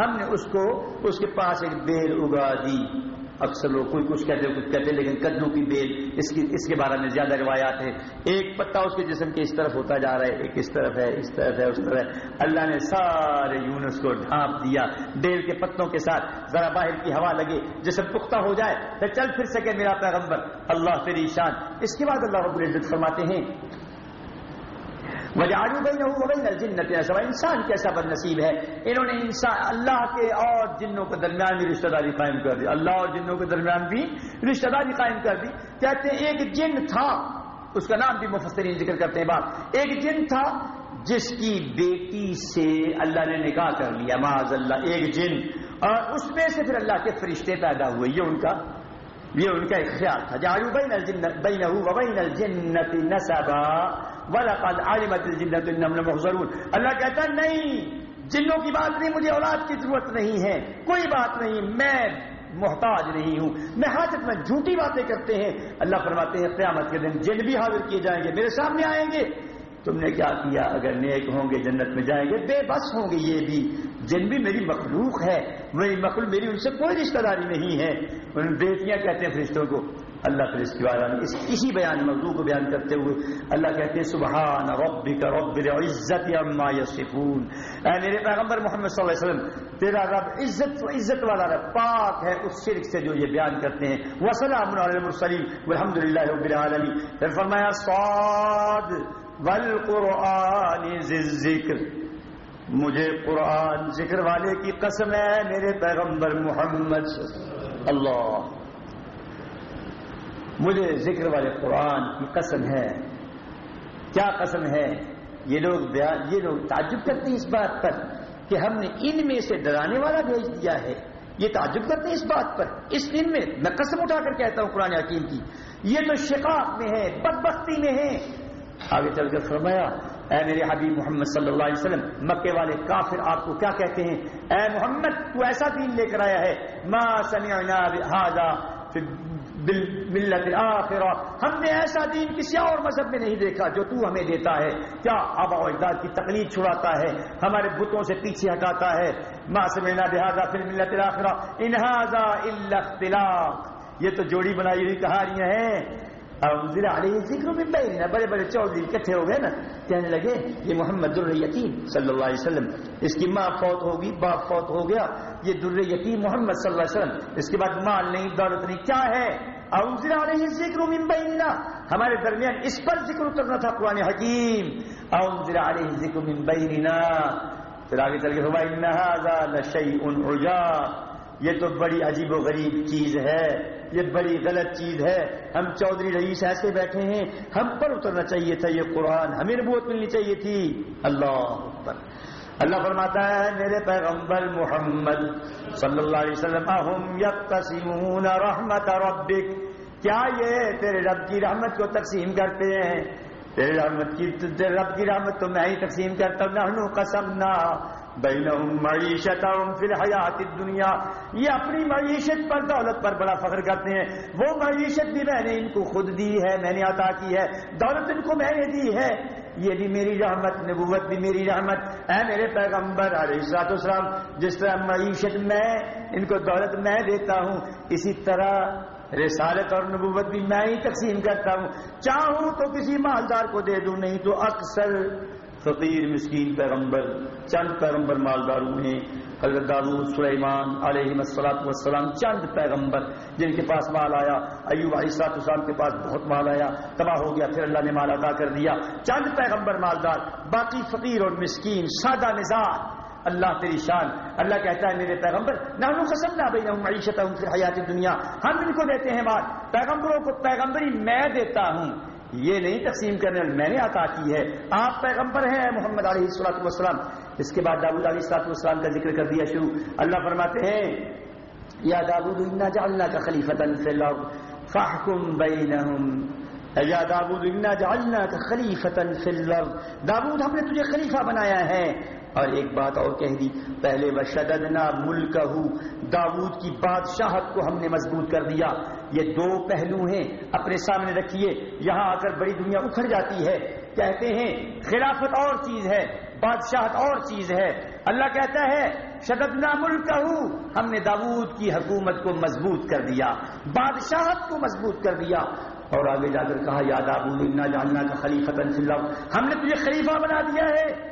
ہم نے اس کو، اس کے پاس ایک بیل اگا دی۔ اکثر لوگ کوئی کچھ کہتے کچھ کہتے لیکن کدنوں کی بیل، اس کی، اس کے بارے میں زیادہ روایات ہیں۔ ایک پتا اس کے جسم کے اس طرف ہوتا جا رہا ہے، ایک اس طرف ہے، اس طرف ہے، اس طرف ہے۔ اللہ نے سارے یونس کو ڈھانپ دیا، بیل کے پتوں کے ساتھ۔ ذرا باہر کی ہوا لگے، جسم پختہ ہو جائے پھر چل پھر سکے میرا پیغمبر۔ اللہ تیری شان۔ اس کے بعد اللہ رب العزت فرماتے ہیں وجالو بھائی نہ بھائی الجنت انسان کیسا بد نصیب ہے۔ انہوں نے انسان اللہ کے اور جنوں کے درمیان بھی رشتہ داری قائم کر دی۔ اللہ اور جنوں کے درمیان بھی رشتہ داری قائم کر دی۔ کہتے ہیں، ایک جن تھا۔ اس کا نام بھی مفسرین ذکر کرتے ہیں بات۔ ایک جن تھا جس کی بیٹی سے اللہ نے نکاح کر لیا معاذ اللہ ایک جن۔ اور اس میں سے پھر اللہ کے فرشتے پیدا ہوئے۔ یہ ان کا یہ ان کا ایک خیال تھا۔ جارو بین الجنت بینہ الجنت نسبا۔ ولقد علمت الجنت انہم لمحضرون۔ اللہ کہتا ہے، نہیں، جنوں کی بات نہیں، مجھے اولاد کی ضرورت نہیں ہے، کوئی بات نہیں، میں محتاج نہیں ہوں۔ میں حاجت میں جھوٹی باتیں کرتے ہیں۔ اللہ فرماتے ہیں، قیامت کے دن جن بھی حاضر کیے جائیں گے، میرے سامنے آئیں گے۔ تم نے کیا کیا؟ اگر نیک ہوں گے، جنت میں جائیں گے۔ بے بس ہوں گے یہ بھی۔ جن بھی میری مخلوق ہے، میری مخلوق، میری ان سے کوئی رشتہ داری نہیں ہے۔ بیٹیاں کہتے ہیں فرشتوں کو اللہ پھر اس کے بارے میں اس اسی بیان موضوع کو بیان کرتے ہوئے اللہ کہتے ہیں، سبحان ربک رب العزت عما یصفون۔ اے میرے پیغمبر محمد صلی اللہ علیہ وسلم، تیرا رب عزت و عزت والا رب پاک ہے، اس شرک سے جو یہ بیان کرتے ہیں۔ وسلام علی المرسلین والحمد للہ رب العالمین۔ پھر فرمایا، صاد والقرآن ذی الذکر۔ مجھے قرآن ذکر والے کی قسم ہے، میرے پیغمبر محمد۔ اللہ۔ مجھے ذکر والے قرآن کی قسم ہے۔ کیا قسم ہے؟ یہ لوگ یہ لوگ تعجب کرتے ہیں اس بات پر کہ ہم نے ان میں سے ڈرانے والا بھیج دیا ہے۔ یہ تعجب کرتے ہیں اس بات پر۔ اس دن میں میں قسم اٹھا کر کہتا ہوں قرآن حکیم کی، یہ تو شقاق میں ہے، بدبختی میں ہے۔ آگے چل کر فرمایا، اے میرے حبیب محمد صلی اللہ علیہ وسلم، مکے والے کافر آپ کو کیا کہتے ہیں؟ اے محمد، تو ایسا دین لے کر آیا ہے۔ ما سمعنا بهذا ملت آخرہ۔ ہم نے ایسا دین کسی اور مذہب میں نہیں دیکھا جو تو ہمیں دیتا ہے۔ کیا آبا و اجداد کی تقلید چھڑاتا ہے؟ ہمارے بتوں سے پیچھے ہٹاتا ہے۔ ما سمعنا بهذا فی ملت الاخرہ انہذا اللہ الا اختلاف یہ تو جوڑی بنائی ہوئی کہانیاں ہیں۔ علیہ ذکر میں بہن بڑے بڑے چودھری اکٹھے ہو گئے نا، کہنے لگے یہ محمد در یتیم صلی اللہ علیہ وسلم، اس کی ماں فوت ہوگی، باپ فوت ہو گیا، یہ در یتیم محمد صلی اللہ علیہ وسلم، اس کے بعد مال نہیں، دولت نہیں، کیا ہے؟ اوزر علیہ ذکر من بیننا۔ ہمارے درمیان اس پر ذکر اترنا تھا قرآن حکیم۔ اوزر علیہ ذکر من بیننا۔ پھر آگے چل کے یہ تو بڑی عجیب و غریب چیز ہے، یہ بڑی غلط چیز ہے۔ ہم چودھری رئیس ایسے بیٹھے ہیں، ہم پر اترنا چاہیے تھا یہ قرآن، ہمیں نبوت ملنی چاہیے تھی۔ اللہ پر اللہ فرماتا ہے، میرے پیغمبر محمد صلی اللہ علیہ وسلم، اہم یقتسمون رحمت ربک۔ کیا یہ تیرے رب کی رحمت کو تقسیم کرتے ہیں؟ تیرے رحمت کی، تیرے رب کی رحمت تو میں ہی تقسیم کرتا ہوں، نحنو قسمنا۔ بینہم معیشتہم فی الحیات الدنیا۔ یہ اپنی معیشت پر دولت پر بڑا فخر کرتے ہیں۔ وہ معیشت بھی میں نے ان کو خود دی ہے، میں نے عطا کی ہے۔ دولت ان کو میں نے دی ہے۔ یہ بھی میری رحمت، نبوت بھی میری رحمت۔ اے میرے پیغمبر علیہ السلاط اسلام جس طرح معیشت میں، ان کو دولت میں دیتا ہوں، اسی طرح رسالت اور نبوت بھی میں ہی تقسیم کرتا ہوں۔ چاہوں تو کسی مالدار کو دے دوں، نہیں تو اکثر فقیر، مسکین، پیغمبر، چند پیغمبر مالدار ہوئے حضرت داود سلیمان علیہ مسلاط والسلام، چند پیغمبر جن کے پاس مال آیا۔ ایوب علیہ السلاط السلام کے پاس بہت مال آیا۔ تباہ ہو گیا، پھر اللہ نے مال ادا کر دیا۔ چند پیغمبر مالدار، باقی فقیر اور مسکین، سادہ مزاج۔ اللہ تیری شان۔ اللہ کہتا ہے، میرے پیغمبر نانو قسم نہ بھائی معیشت ہوں پھر حیات دنیا ہم ان کو دیتے ہیں بات پیغمبروں کو پیغمبری میں دیتا ہوں۔ یہ نہیں تقسیم کرنے میں نے عطا کی ہے۔ آپ پیغمبر ہیں، محمد علیہ السلاط والسلام۔ اس کے بعد داود علیہ السلاط والسلام کا ذکر کر دیا شروع۔ اللہ فرماتے ہیں، یا داود جعلنا کا خلیفۃ فی الارض فاحكم بينهم یا داود انا جعلناك خلیفتا فی الارض. داود ہم نے تجھے خلیفہ بنایا ہے۔ اور ایک بات اور کہہ دی، پہلے وشددنا ملکہ داود کی بادشاہت کو ہم نے مضبوط کر دیا۔ یہ دو پہلو ہیں اپنے سامنے رکھیے۔ یہاں آ کر بڑی دنیا اکھڑ جاتی ہے۔ کہتے ہیں، خلافت اور چیز ہے، بادشاہت اور چیز ہے۔ اللہ کہتا ہے، شددنا ملک ہم نے داود کی حکومت کو مضبوط کر دیا، بادشاہت کو مضبوط کر دیا۔ اور آگے جا کر کہا یاد آبو ابنا جاننا کا خلیفت ہم نے تجھے خلیفہ بنا دیا ہے۔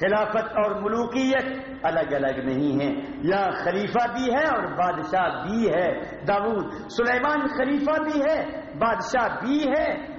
خلافت اور ملوکیت الگ الگ نہیں ہے یہاں خلیفہ بھی ہے اور بادشاہ بھی ہے۔ داود، سلیمان خلیفہ بھی ہے، بادشاہ بھی ہے۔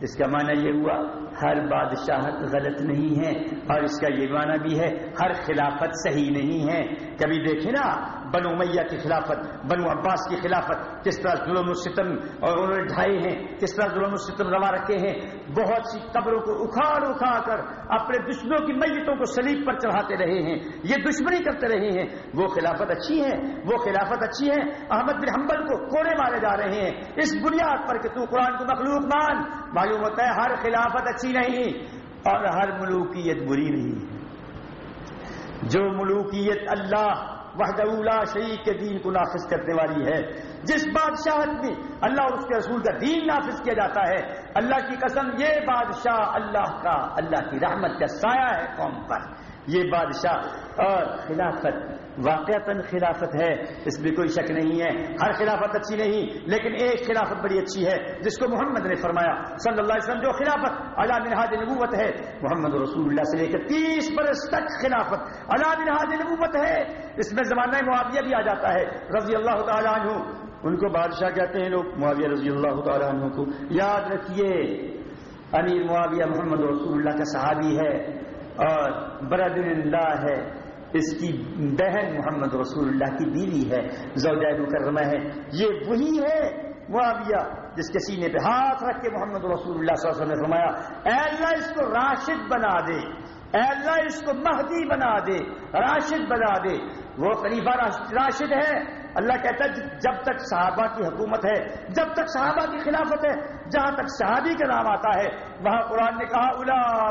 اس کا معنی یہ ہوا، ہر بادشاہت غلط نہیں ہے اور اس کا یہ معنی بھی ہے، ہر خلافت صحیح نہیں ہے۔ کبھی دیکھیں نا بنو میاں کی خلافت، بنو عباس کی خلافت، کس طرح ظلم و ستم اور انہوں نے ڈھائی ہیں، کس طرح ظلم و ستم روا رکھے ہیں، بہت سی قبروں کو اکھاڑ اکھا کر اپنے دشمنوں کی میتوں کو سلیب پر چڑھاتے رہے ہیں، یہ دشمنی کرتے رہے ہیں، وہ خلافت اچھی ہے، وہ خلافت اچھی ہے، احمد بن حنبل کو کوڑے مارے جا رہے ہیں، اس بنیاد پر کہ تو قرآن کو مخلوق مان معلوم ہوتا ہے ہر خلافت اچھی نہیں اور ہر ملوکیت بری نہیں جو ملوکیت اللہ وحدہ اللہ شریک کے دین کو نافذ کرنے والی ہے۔ جس بادشاہت میں اللہ اور اس کے رسول کا دین نافذ کیا جاتا ہے، اللہ کی قسم یہ بادشاہ اللہ کا، اللہ کی رحمت کا سایہ ہے قوم پر۔ یہ بادشاہ اور خلافت، واقعتا خلافت ہے، اس میں کوئی شک نہیں ہے۔ ہر خلافت اچھی نہیں، لیکن ایک خلافت بڑی اچھی ہے، جس کو محمد نے فرمایا۔ صلی اللہ علیہ وسلم جو خلافت اللہ نہاد نبوت ہے۔ محمد رسول اللہ سے لے کر تیس برس تک خلافت اللہ نہاد نبوت ہے۔ اس میں زمانہ معاویہ بھی آ جاتا ہے، رضی اللہ تعالیٰ عنہ۔ ان کو بادشاہ کہتے ہیں لوگ، معاویہ رضی اللہ تعالیٰ عنہ کو۔ یاد رکھیے، امیر معاویہ محمد رسول اللہ کا صحابی ہے۔ اور برادر اللہ ہے، اس کی بہن محمد رسول اللہ کی بیوی ہے، زوجہ مکرمہ ہے۔ یہ وہی ہے معاویہ جس کے سینے پہ ہاتھ رکھ کے محمد رسول اللہ صلی اللہ علیہ وسلم نے فرمایا، اے اللہ اس کو راشد بنا دے، اے اللہ اس کو مہدی بنا دے، راشد بنا دے۔ وہ خلیفہ راشد ہے اللہ کہتا ہے جب تک صحابہ کی حکومت ہے، جب تک صحابہ کی خلافت ہے، جہاں تک صحابی کا نام آتا ہے، وہاں قرآن نے کہا الا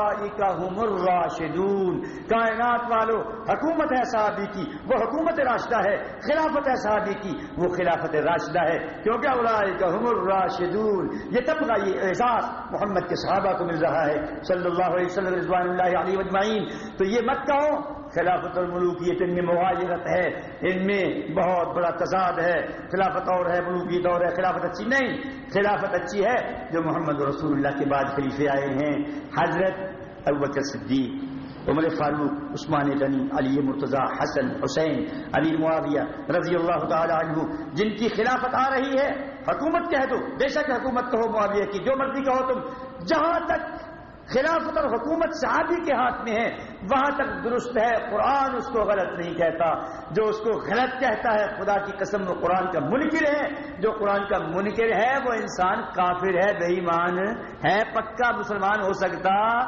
الراشدون۔ کائنات والو، حکومت ہے صحابی کی، وہ حکومت راشدہ ہے، خلافت ہے صحابی کی، وہ خلافت راشدہ ہے۔ کیونکہ الا الراشدون؟ یہ تب کا یہ احساس محمد کے صحابہ کو مل رہا ہے۔ صلی اللہ علیہ وسلم، رضوان اللہ علیہ وجمعین تو یہ مت کہو خلافت الملوکیت ان میں مغاجرت ہے، ان میں بہت بڑا تضاد ہے۔ خلافت اور ہے، ملوکیت اور ہے، خلافت اچھی نہیں۔ خلافت اچھی ہے جو محمد رسول اللہ کے بعد خلیفے آئے ہیں۔ حضرت ابوبکر صدیق، عمر فاروق، عثمان غنی، علی مرتضی، حسن، حسین، علی معاویہ رضی اللہ تعالی عنہ، جن کی خلافت آ رہی ہے، حکومت کہہ دو۔ بے شک حکومت تو ہو معاویہ کی، جو مرضی کہو تم۔ جہاں تک خلافت اور حکومت صحابی کے ہاتھ میں ہے، وہاں تک درست ہے، قرآن اس کو غلط نہیں کہتا۔ جو اس کو غلط کہتا ہے، خدا کی قسم وہ قرآن کا منکر ہے۔ جو قرآن کا منکر ہے، وہ انسان کافر ہے، بے ایمان ہے، پکا مسلمان ہو سکتا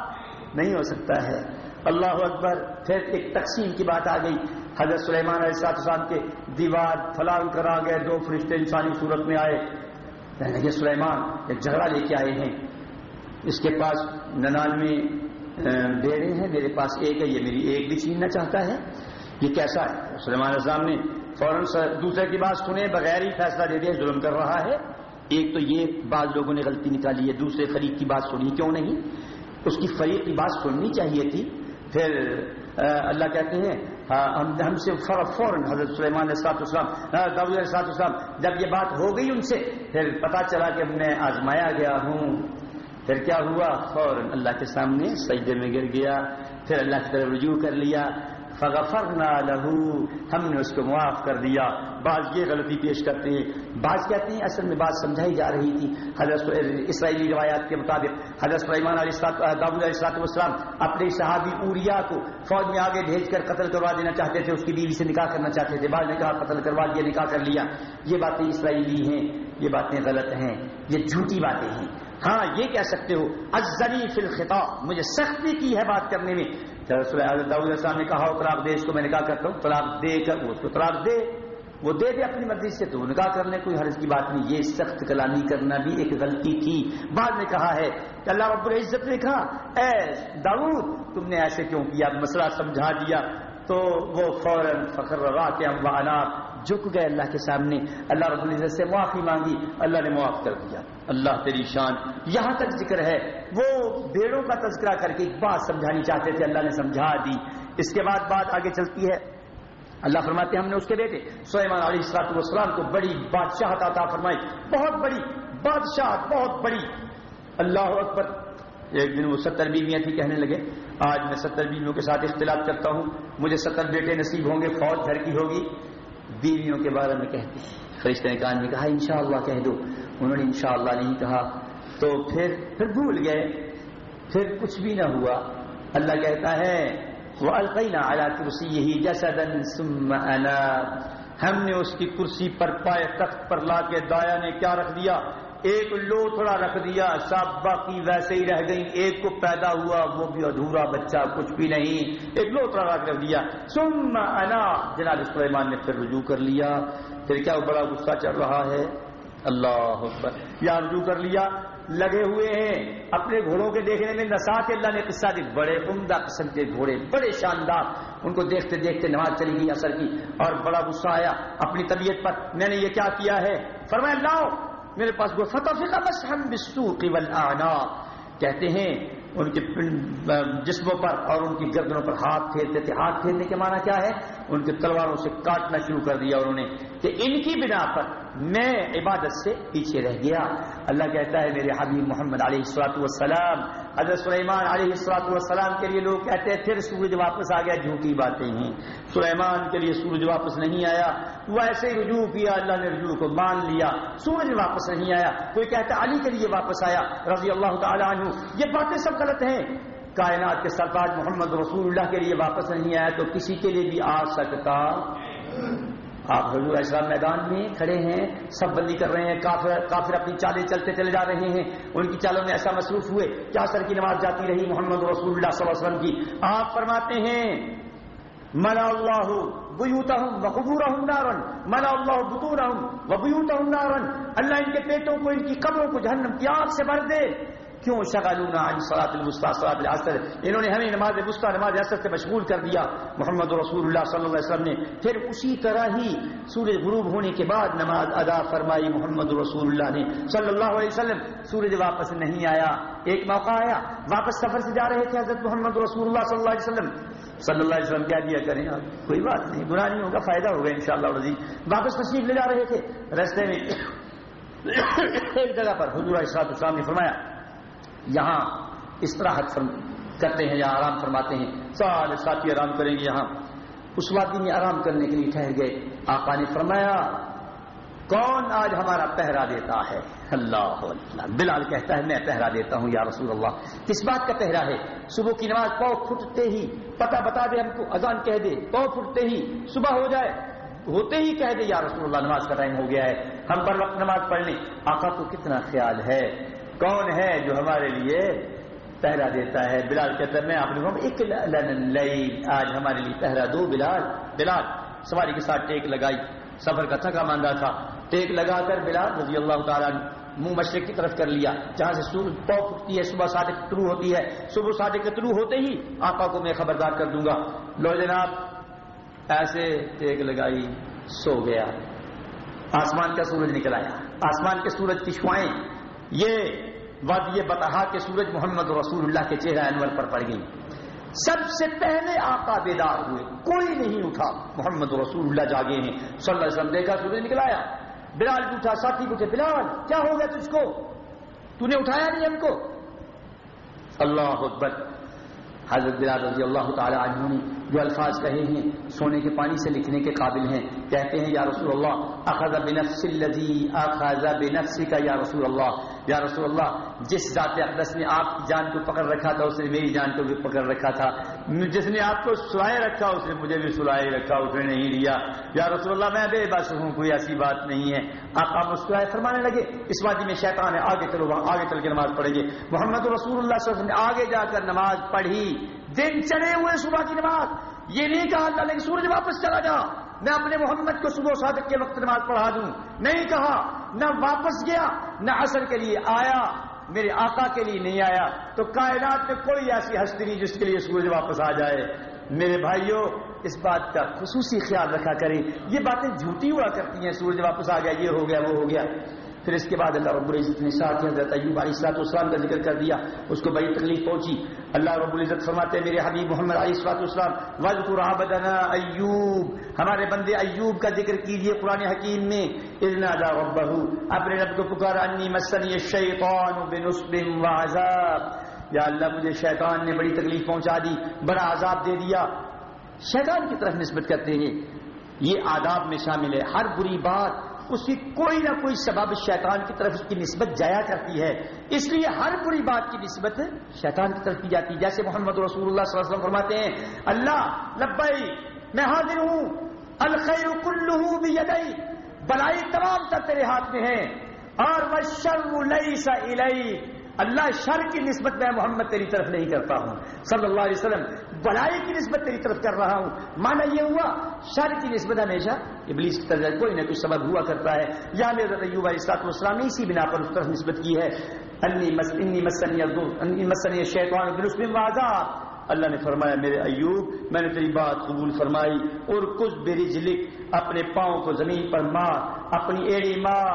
نہیں ہو سکتا ہے۔ اللہ اکبر، پھر ایک تقسیم کی بات آ گئی۔ حضرت سلیمان علیہ السلام کے دیوار فلان کرا گئے، دو فرشتے انسانی صورت میں آئے۔ یہ سلیمان، ایک جھگڑا لے کے آئے ہیں۔ اس کے پاس ننانوے ڈیرے ہیں، میرے پاس ایک ہے، یہ میری ایک بھی چھیننا چاہتا ہے۔ یہ کیسا ہے؟ سلیمان السلام نے فوراً دوسرے کی بات سنے، بغیر ہی فیصلہ دے دیا، ظلم کر رہا ہے۔ ایک تو یہ بعض لوگوں نے غلطی نکالی ہے، دوسرے فریق کی بات سنی، کیوں نہیں؟ اس کی فریق کی بات سننی چاہیے تھی۔ پھر اللہ کہتے ہیں ہاں، ہم سے فوراً حضرت سلیمان اسلام داود اسلام جب یہ بات ہو گئی ان سے، پھر پتا چلا کہ میں آزمایا گیا ہوں۔ پھر کیا ہوا؟ فوراً اللہ کے سامنے سجدے میں گر گیا، پھر اللہ کی طرف رجوع کر لیا۔ فغفرنا لہو، ہم نے اس کو معاف کر دیا۔ بعض یہ غلطی پیش کرتے ہیں، بعض کہتے ہیں اصل میں بات سمجھائی جا رہی تھی۔ حضرت اسرائیلی روایات کے مطابق، حضرت سلیمان علیہ داود علیہ السلاط والسلام اپنے صحابی اوریا کو فوج میں آگے بھیج کر قتل کروا دینا چاہتے تھے، اس کی بیوی سے نکاح کرنا چاہتے تھے۔ بعض نے کہا، قتل کروا دیا، نکاح کر لیا۔ یہ باتیں اسرائیلی ہیں، یہ باتیں غلط ہیں، یہ جھوٹی باتیں ہیں۔ ہاں یہ کہہ سکتے ہو ازنی فی الخطاب مجھے سختی کی ہے بات کرنے میں۔ داؤد السلام نے کہا طلاق دے اس کو میں نے کہا کرتا ہوں۔ طلاق دے کر وہ اس کو طلاق دے۔ وہ دے دے اپنی مرضی سے تو نکاح کر لیں کوئی حرض کی بات نہیں۔ یہ سخت کلامی کرنا بھی ایک غلطی تھی۔ بعد میں کہا ہے کہ اللہ رب العزت نے کہا، اے داؤد، تم نے ایسے کیوں کیا؟ مسئلہ سمجھا دیا۔ تو وہ فوراً فخر کے امبانا جھک گئے اللہ کے سامنے، اللہ رب العزت سے معافی مانگی، اللہ نے معاف کر دیا۔ اللہ تیری شان یہاں تک ذکر ہے۔ وہ بیڑوں کا تذکرہ کر کے ایک بات سمجھانی چاہتے تھے، اللہ نے سمجھا دی۔ اس کے بعد بات آگے چلتی ہے۔ اللہ فرماتے ہیں، ہم نے اس کے بیٹے سلیمان علیہ السلاط والسلام کو بڑی بادشاہ عطا فرمائی۔ بہت بڑی بادشاہ بہت بڑی۔ اللہ اکبر۔ ایک دن وہ ستر بیویاں تھی کہنے لگے۔ آج میں ستر بیویوں کے ساتھ اختلاف کرتا ہوں۔ مجھے ستر بیٹے نصیب ہوں گے، فوج گھر کی ہوگی۔ بیویوں کے بارے میں کہتے فرشتہ کان نے کہا، انشاءاللہ کہہ دو۔ انہوں نے انشاءاللہ نہیں کہا۔ تو پھر پھر بھول گئے۔ پھر کچھ بھی نہ ہوا۔ اللہ کہتا ہے وہ القینہ اعلیٰ کرسی یہی جیسا دن سم ہم نے اس کی کرسی پر پائے تخت پر لا کے دایا نے کیا رکھ دیا؟ ایک لو تھوڑا رکھ دیا، سب باقی ویسے ہی رہ گئی ایک کو پیدا ہوا، وہ بھی ادھورا بچہ، کچھ بھی نہیں۔ ایک لو تھوڑا رکھ دیا۔ سم انا۔ جناب سلیمان نے پھر رجوع کر لیا۔ پھر کیا بڑا غصہ چل رہا ہے؟ اللہ یا رجوع کر لیا۔ لگے ہوئے ہیں۔ اپنے گھوڑوں کے دیکھنے میں نسا کے اللہ نے قصہ دی بڑے عمدہ قسم کے گھوڑے، بڑے شاندار۔ ان کو دیکھتے دیکھتے نماز چلی گئی اثر کی اور بڑا غصہ آیا اپنی طبیعت پر۔ میں نے یہ کیا کیا ہے؟ فرمایا، لاؤ۔ میرے پاس وہ فتح بس ہم بسو کہتے ہیں ان کے جسموں پر اور ان کی گردنوں پر ہاتھ پھیرتے تھے۔ ہاتھ پھیرنے کے معنی کیا ہے؟ ان کے تلواروں سے کاٹنا شروع کر دیا انہوں نے کہ ان کی بنا پر میں عبادت سے پیچھے رہ گیا۔ اللہ کہتا ہے، میرے حبیب محمد علیہ السلاط والسلام، حضرت سلیمان علیہ السلاط والسلام کے لیے لوگ کہتے ہیں، پھر سورج واپس آ گیا۔ جھوٹی باتیں ہیں۔ سلیمان کے لیے سورج واپس نہیں آیا۔ وہ ایسے ہی رجوع کیا، اللہ نے رجوع کو مان لیا۔ سورج واپس نہیں آیا۔ کوئی کہتا علی کے لیے واپس آیا۔ رضی اللہ تعالیٰ عنہ، یہ باتیں سب غلط ہیں۔ کائنات کے سرتاج محمد رسول اللہ کے لیے واپس نہیں آیا تو کسی کے لیے بھی آ سکتا۔ آپ حضور اسلام میدان میں کھڑے ہیں، سب بندی کر رہے ہیں، کافر کافر اپنی چالیں چلتے چلے جا رہے ہیں۔ ان کی چالوں میں ایسا مصروف ہوئے، کیا سر کی نماز جاتی رہی محمد رسول اللہ صلی اللہ علیہ وسلم کی؟ آپ فرماتے ہیں منا اللہ بوتا ہوں بخبور ہوں نارن منا اللہ بطور ہوں وہ بوتا ہوں نارن۔ اللہ ان کے پیٹوں کو، ان کی قبروں کو جہنم کی آگ سے بھر دے۔ کیوں شغالونا عن صلاة الوسطى صلاة العصر؟ انہوں نے ہمیں نماز وسطی، نماز عصر سے مشغول کر دیا۔ محمد رسول اللہ صلی اللہ علیہ وسلم نے پھر اسی طرح ہی سورج غروب ہونے کے بعد نماز ادا فرمائی۔ محمد رسول اللہ نے صلی اللہ علیہ وسلم سورج واپس نہیں آیا۔ ایک موقع آیا۔ واپس سفر سے جا رہے تھے حضرت محمد رسول اللہ صلی اللہ علیہ وسلم۔ صلی اللہ علیہ وسلم کیا دیا کریں آپ، کوئی بات نہیں، گناہ نہیں ہوگا، فائدہ ہوگا انشاءاللہ شاء اللہ واپس تشریف لے جا رہے تھے۔ رستے میں <coughs> ایک جگہ پر حضور اسلام نے فرمایا یہاں استراحت کرتے ہیں یا آرام فرماتے ہیں۔ سارے ساتھی آرام کریں گے یہاں۔ اس وادی میں آرام کرنے کے لیے ٹھہر گئے۔ آقا نے فرمایا، کون آج ہمارا پہرا دیتا ہے؟ اللہ اللہ بلال کہتا ہے، میں پہرا دیتا ہوں یا رسول اللہ۔ کس بات کا پہرا ہے؟ صبح کی نماز پاؤ پھٹتے ہی، پتہ بتا دے ہم کو، اذان کہہ دے، پاؤ پھٹتے ہی، صبح ہو جائے، ہوتے ہی کہہ دے، یا رسول اللہ، نماز کا ٹائم ہو گیا ہے۔ ہم پر وقت نماز پڑھنے آقا کو کتنا خیال ہے۔ کون ہے جو ہمارے لیے پہرا دیتا ہے؟ بلال کہتا ہے میں آپ ایک آج ہمارے لیے پہرا دو بلال۔ بلال، سواری کے ساتھ ٹیک لگائی۔ سفر کا تھکا ماندہ تھا۔ ٹیک لگا کر بلال رضی اللہ تعالیٰ منہ مشرق کی طرف کر لیا۔ جہاں سے سورج پو پھٹتی ہے، صبح صادق طرو ہوتی ہے۔ صبح صادق کے طرو ہوتے ہی آقا کو میں خبردار کر دوں گا۔ لو جناب، ایسے ٹیک لگائی سو گیا۔ آسمان کا سورج نکل آیا۔ آسمان کے سورج کی شوائیں یہ وادی بتہا کے سورج محمد رسول اللہ کے چہرہ انور پر پڑ گئی۔ سب سے پہلے آقا بیدار ہوئے، کوئی نہیں اٹھا۔ محمد رسول اللہ جاگے ہیں۔ صلی اللہ علیہ وسلم دیکھا، سورج نکلایا بلال اٹھا ساتھی پوچھے، بلال، کیا ہو گیا تجھ کو؟ تو نے اٹھایا نہیں ہم کو؟ اللہ اکبر۔ حضرت بلال رضی اللہ تعالی عنہ نے جو الفاظ کہے ہیں، سونے کے پانی سے لکھنے کے قابل ہیں۔ کہتے ہیں، یا رسول اللہ، اخذ بنفس الذي اخذ بنفسك یا رسول اللہ۔ یا رسول اللہ، جس ذات اقدس نے آپ کی جان کو پکڑ رکھا تھا، اس نے میری جان کو بھی پکڑ رکھا تھا۔ جس نے آپ کو سلائے رکھا، اس نے مجھے بھی سلائے رکھا، اس نے نہیں لیا۔ یا رسول اللہ، میں بے بس ہوں، کوئی ایسی بات نہیں ہے۔ آپ آپ مسکرائے فرمانے لگے۔ اس وادی میں شیطان ہے، آگے چلو، وہاں آگے چل کے نماز پڑھیں گے۔ محمد رسول اللہ صلی اللہ علیہ وسلم نے آگے جا کر نماز پڑھی۔ دن چڑھے ہوئے صبح کی نماز۔ یہ نہیں کہا اللہ نے سورج واپس چلا جا۔ میں اپنے محمد کو صبح صادق کے وقت نماز پڑھا دوں۔ نہیں کہا، نہ واپس گیا، نہ اثر کے لیے آیا، میرے آقا کے لیے نہیں آیا۔ تو کائنات میں کوئی ایسی ہستی نہیں جس کے لیے سورج واپس آ جائے۔ میرے بھائیوں اس بات کا خصوصی خیال رکھا کریں۔ یہ باتیں جھوٹی ہوا کرتی ہیں، سورج واپس آ گیا، یہ ہو گیا، وہ ہو گیا۔ پھر اس کے بعد اللہ رب العزت نے ساتھ حضرت ایوب علیہ السلاط اسلام کا ذکر کر دیا، اس کو بڑی تکلیف پہنچی۔ اللہ رب العزت فرماتے میرے حبیب محمد علیہ السلاط اسلام وزقر عبدنا ایوب ہمارے بندے ایوب کا ذکر کیجیے قرآن حکیم میں۔ اذنا دا ربہ اپنے رب کو پکارا، انی مسنی الشیطان بنصب وعذاب یا اللہ، مجھے شیطان نے بڑی تکلیف پہنچا دی، بڑا عذاب دے دیا۔ شیطان کی طرف نسبت کرتے ہیں، یہ آداب میں شامل ہے۔ ہر بری بات اس کی کوئی نہ کوئی سبب شیطان کی طرف اس کی نسبت جایا کرتی ہے۔ اس لیے ہر بری بات کی نسبت شیطان کی طرف کی جاتی ہے۔ جیسے محمد رسول اللہ صلی اللہ علیہ وسلم فرماتے ہیں، اللہ لبئی میں حاضر ہوں۔ الخیر کلو بھی بلائی تمام تر تیرے ہاتھ میں ہے۔ اور وہ شرم الئی اللہ شر کی نسبت میں محمد تیری طرف نہیں کرتا ہوں۔ صلی اللہ علیہ وسلم، بلائی کی نسبت تیری طرف کر رہا ہوں۔ مانا یہ ہوا، شر کی نسبت ہمیشہ ابلیس کی طرف کوئی نہ کوئی سبب ہوا کرتا ہے۔ یا میرے ایوب علیہ السلاط والسلام نے اسی بنا پر اس طرف نسبت کی ہے۔ مسنی شیطان اللہ نے فرمایا، میرے ایوب، میں نے تیری بات قبول فرمائی۔ اور کچھ بری جلک اپنے پاؤں کو زمین پر مار، اپنی ایڑی مار۔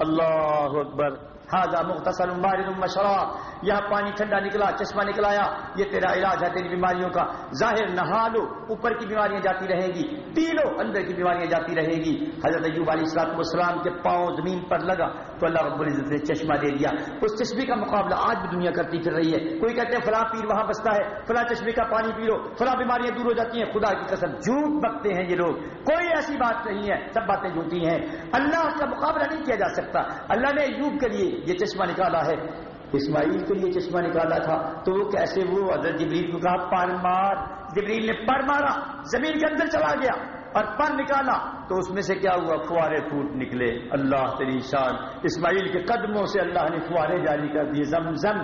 اللہ اکبر۔ ہاضا مختصر مشراب یہاں پانی ٹھنڈا نکلا، چشمہ نکلایا یہ تیرا علاج ہے تیری بیماریوں کا. ظاہر نہا لو اوپر کی بیماریاں جاتی رہیں گی پی لو اندر کی بیماریاں جاتی رہیں گی۔ حضرت ایوب علیہ السلام والسلام کے پاؤں زمین پر لگا تو اللہ رب العزت نے چشمہ دے دیا۔ اس چشمے کا مقابلہ آج بھی دنیا کرتی پھر رہی ہے۔ کوئی کہتے ہیں فلاں پیر وہاں بستا ہے، فلاں چشمے کا پانی پی لو، فلاں بیماریاں دور ہو جاتی ہیں، خدا کی قسم جھوٹ بکتے ہیں یہ لوگ۔ کوئی ایسی بات نہیں ہے، سب باتیں جھوٹی ہیں۔ اللہ کا مقابلہ نہیں کیا جا سکتا۔ اللہ نے ایوب کے لیے یہ چشمہ نکالا ہے۔ اسماعیل کے لیے چشمہ نکالا تھا۔ تو وہ کیسے وہ حضرت جبریل کو کہا پر مار۔ جبریل نے پر مارا۔ زمین کے اندر چلا گیا اور پر نکالا۔ تو اس میں سے کیا ہوا؟ فوارے پھوٹ نکلے۔ اللہ تری شان۔ اسماعیل کے قدموں سے اللہ نے فوارے جاری کر دیے۔ زم زم۔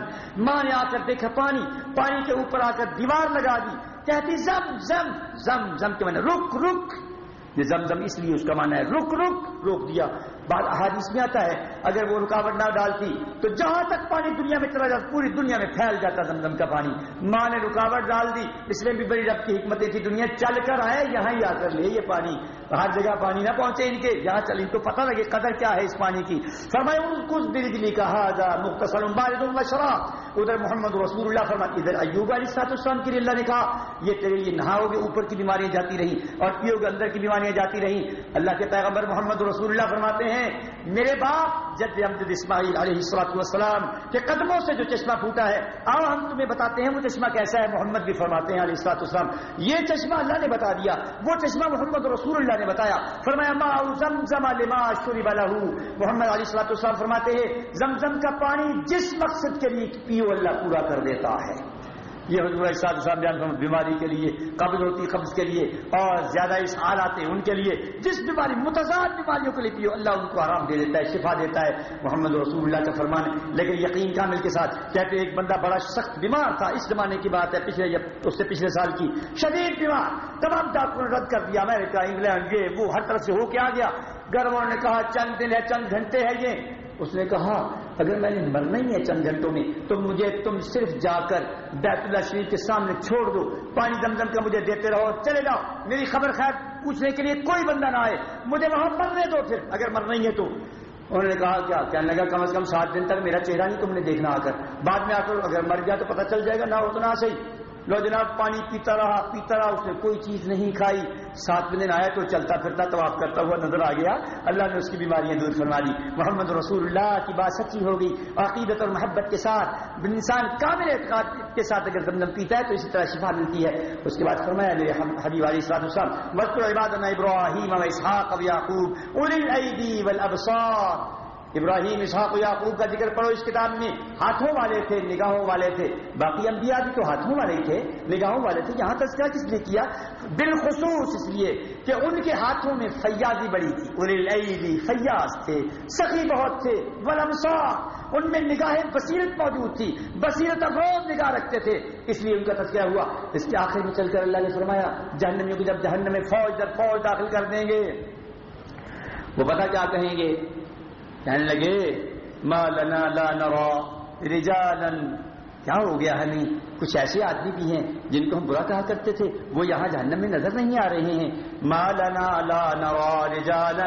ماں نے آ کر دیکھا پانی۔ پانی کے اوپر آ کر دیوار لگا دی۔ کہتی، زم زم۔ زم زم کے میں نے رک رک۔ یہ زمزم اس لیے اس کا مانا ہے رک رک۔ روک دیا۔ بات احادیث میں آتا ہے، اگر وہ رکاوٹ نہ ڈالتی، تو جہاں تک پانی دنیا میں چلا جاتا، پوری دنیا میں پھیل جاتا زمزم کا پانی۔ ماں نے رکاوٹ ڈال دی، اس میں بھی بڑی رب کی حکمتیں تھی دنیا چل کر آئے، یہاں ہی آ کر لے یہ پانی۔ ہر جگہ پانی نہ پہنچے ان کے، یہاں چلی۔ تو پتہ لگے قدر کیا ہے اس پانی کی۔ فرمایا کچھ دلی دلی کہا جا مختصر شراب ادھر محمد رسول اللہ فرما ادھر ایوب علی سات السلام کے لیے اللہ نے کہا، یہ تیرے لیے نہاؤ گے، اوپر کی بیماریاں جاتی رہی اور پیو گے، اندر کی بیماریاں جاتی رہی اللہ کے پیغمبر محمد رسول اللہ فرماتے ہیں میرے باپ جد امجد اسماعیل علیہ السلاط والسلام کے قدموں سے جو چشمہ پھوٹا ہے، آؤ ہم تمہیں بتاتے ہیں وہ چشمہ کیسا ہے، محمد بھی فرماتے ہیں علیہ السلاط والسلام۔ یہ چشمہ اللہ نے بتا دیا، وہ چشمہ محمد رسول اللہ نے بتایا۔ فرمایا، ما زمزم لما محمد علیہ السلاط والسلام فرماتے ہیں، زمزم کا پانی جس مقصد کے لیے پیو اللہ پورا کر دیتا ہے۔ یہ حضور صاحب صاحب بیان بیماری کے لیے، قبض ہوتی، قبض کے لیے، اور زیادہ اس آتے ہیں ان کے لیے۔ جس بیماری، متضاد بیماریوں کے لیے پیو، اللہ ان کو آرام دے دیتا ہے، شفا دیتا ہے۔ محمد رسول اللہ کا فرمان ہے۔ لیکن یقین کامل کے ساتھ کہتے ایک بندہ بڑا سخت بیمار تھا، اس زمانے کی بات ہے، پچھلے اس سے پچھلے سال کی۔ شدید بیمار، تمام ڈاکٹروں نے رد کر دیا، امریکہ، انگلینڈ، یہ وہ، ہر طرف سے ہو کے آ گیا۔ گھر والوں نے کہا، چند دن ہے، چند گھنٹے ہے یہ۔ اس نے کہا، اگر میں نے مرنا ہی ہے چند گھنٹوں میں، تو مجھے تم صرف جا کر بیت اللہ شریف کے سامنے چھوڑ دو، پانی دم دم کا مجھے دیتے رہو چلے جاؤ. میری خبر خیر پوچھنے کے لیے کوئی بندہ نہ آئے، مجھے وہاں مرنے دو پھر، اگر مرنا ہی ہے تو۔ انہوں نے کہا، کیا؟ کہنے لگا، کم از کم سات دن تک میرا چہرہ نہیں تم نے دیکھنا آ کر، بعد میں آ کر اگر مر گیا تو پتہ چل جائے گا، نہ اتنا صحیح. لو جناب پانی پیتا رہا پیتا رہا، اس نے کوئی چیز نہیں کھائی۔ سات دن آیا تو چلتا پھرتا، طواف کرتا ہوا نظر آ گیا۔ اللہ نے اس کی بیماریاں دور فرما دی۔ محمد رسول اللہ کی بات سچی ہوگی عقیدت اور محبت کے ساتھ، انسان کامل اعتقاد کے ساتھ اگر زمزم پیتا ہے تو اسی طرح شفا ملتی ہے۔ اس کے بعد فرمایا، میرے حبیب علی صاحب السلام وقت عباد ابراہیم اسحاق اب یعقوب اول الایدی والابصار ابراہیم، اسحاق، یعقوب کا ذکر پڑھو اس کتاب میں۔ ہاتھوں والے تھے، نگاہوں والے تھے۔ باقی انبیاء بھی تو ہاتھوں والے تھے، نگاہوں والے تھے۔ یہاں تک کیا کس لیے کیا؟ بالخصوص اس لیے کہ ان کے ہاتھوں میں فیاضی بڑی تھی۔ فیاض تھے، سخی بہت تھے ولمسا ان میں نگاہ بصیرت موجود تھی، بصیرت افروز نگاہ رکھتے تھے۔ اس لیے ان کا تذکرہ ہوا۔ اس کے آخر میں چل کر اللہ نے فرمایا جہنمیوں کو جب جہنم میں فوج در فوج داخل کر دیں گے، وہ پتا کیا کہیں گے؟ کہنے لگے، ما لنا لا نرا رجالا. کیا ہو گیا ہمیں؟ کچھ ایسے آدمی بھی ہیں جن کو ہم برا کہا کرتے تھے، وہ یہاں جہنم میں نظر نہیں آ رہے ہیں۔ ما لنا لا نرا رجالا،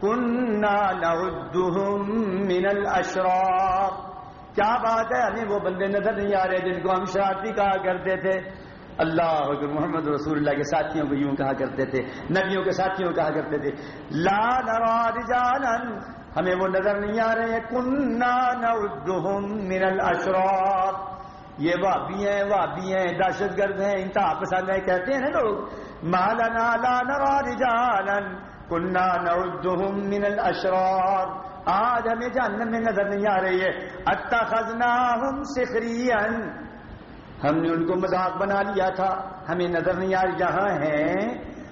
کننا نعدهم من الاشرار. کیا بات ہے؟ ہمیں وہ بندے نظر نہیں آ رہے جن کو ہم شرارتی کہا کرتے تھے۔ اللہ اکبر، محمد رسول اللہ کے ساتھیوں کو یوں کہا کرتے تھے، نبیوں کے ساتھیوں کہا کرتے تھے۔ لا نرا رجالا ہمیں وہ نظر نہیں آ رہے ہیں۔ کننا نعدهم من الاشرار یہ وابی ہیں وابی ہیں، دہشت گرد ہیں انتہا پسند ہیں کہتے ہیں نا لوگ۔ مالنا لا نرا رجالا۔ کننا نعدهم من الاشرار آج ہمیں جہنم میں نظر نہیں آ رہی ہے۔ اتخذناهم سخریا ہم نے ان کو مذاق بنا لیا تھا۔ ہمیں نظر نہیں آ رہی۔ جہاں ہیں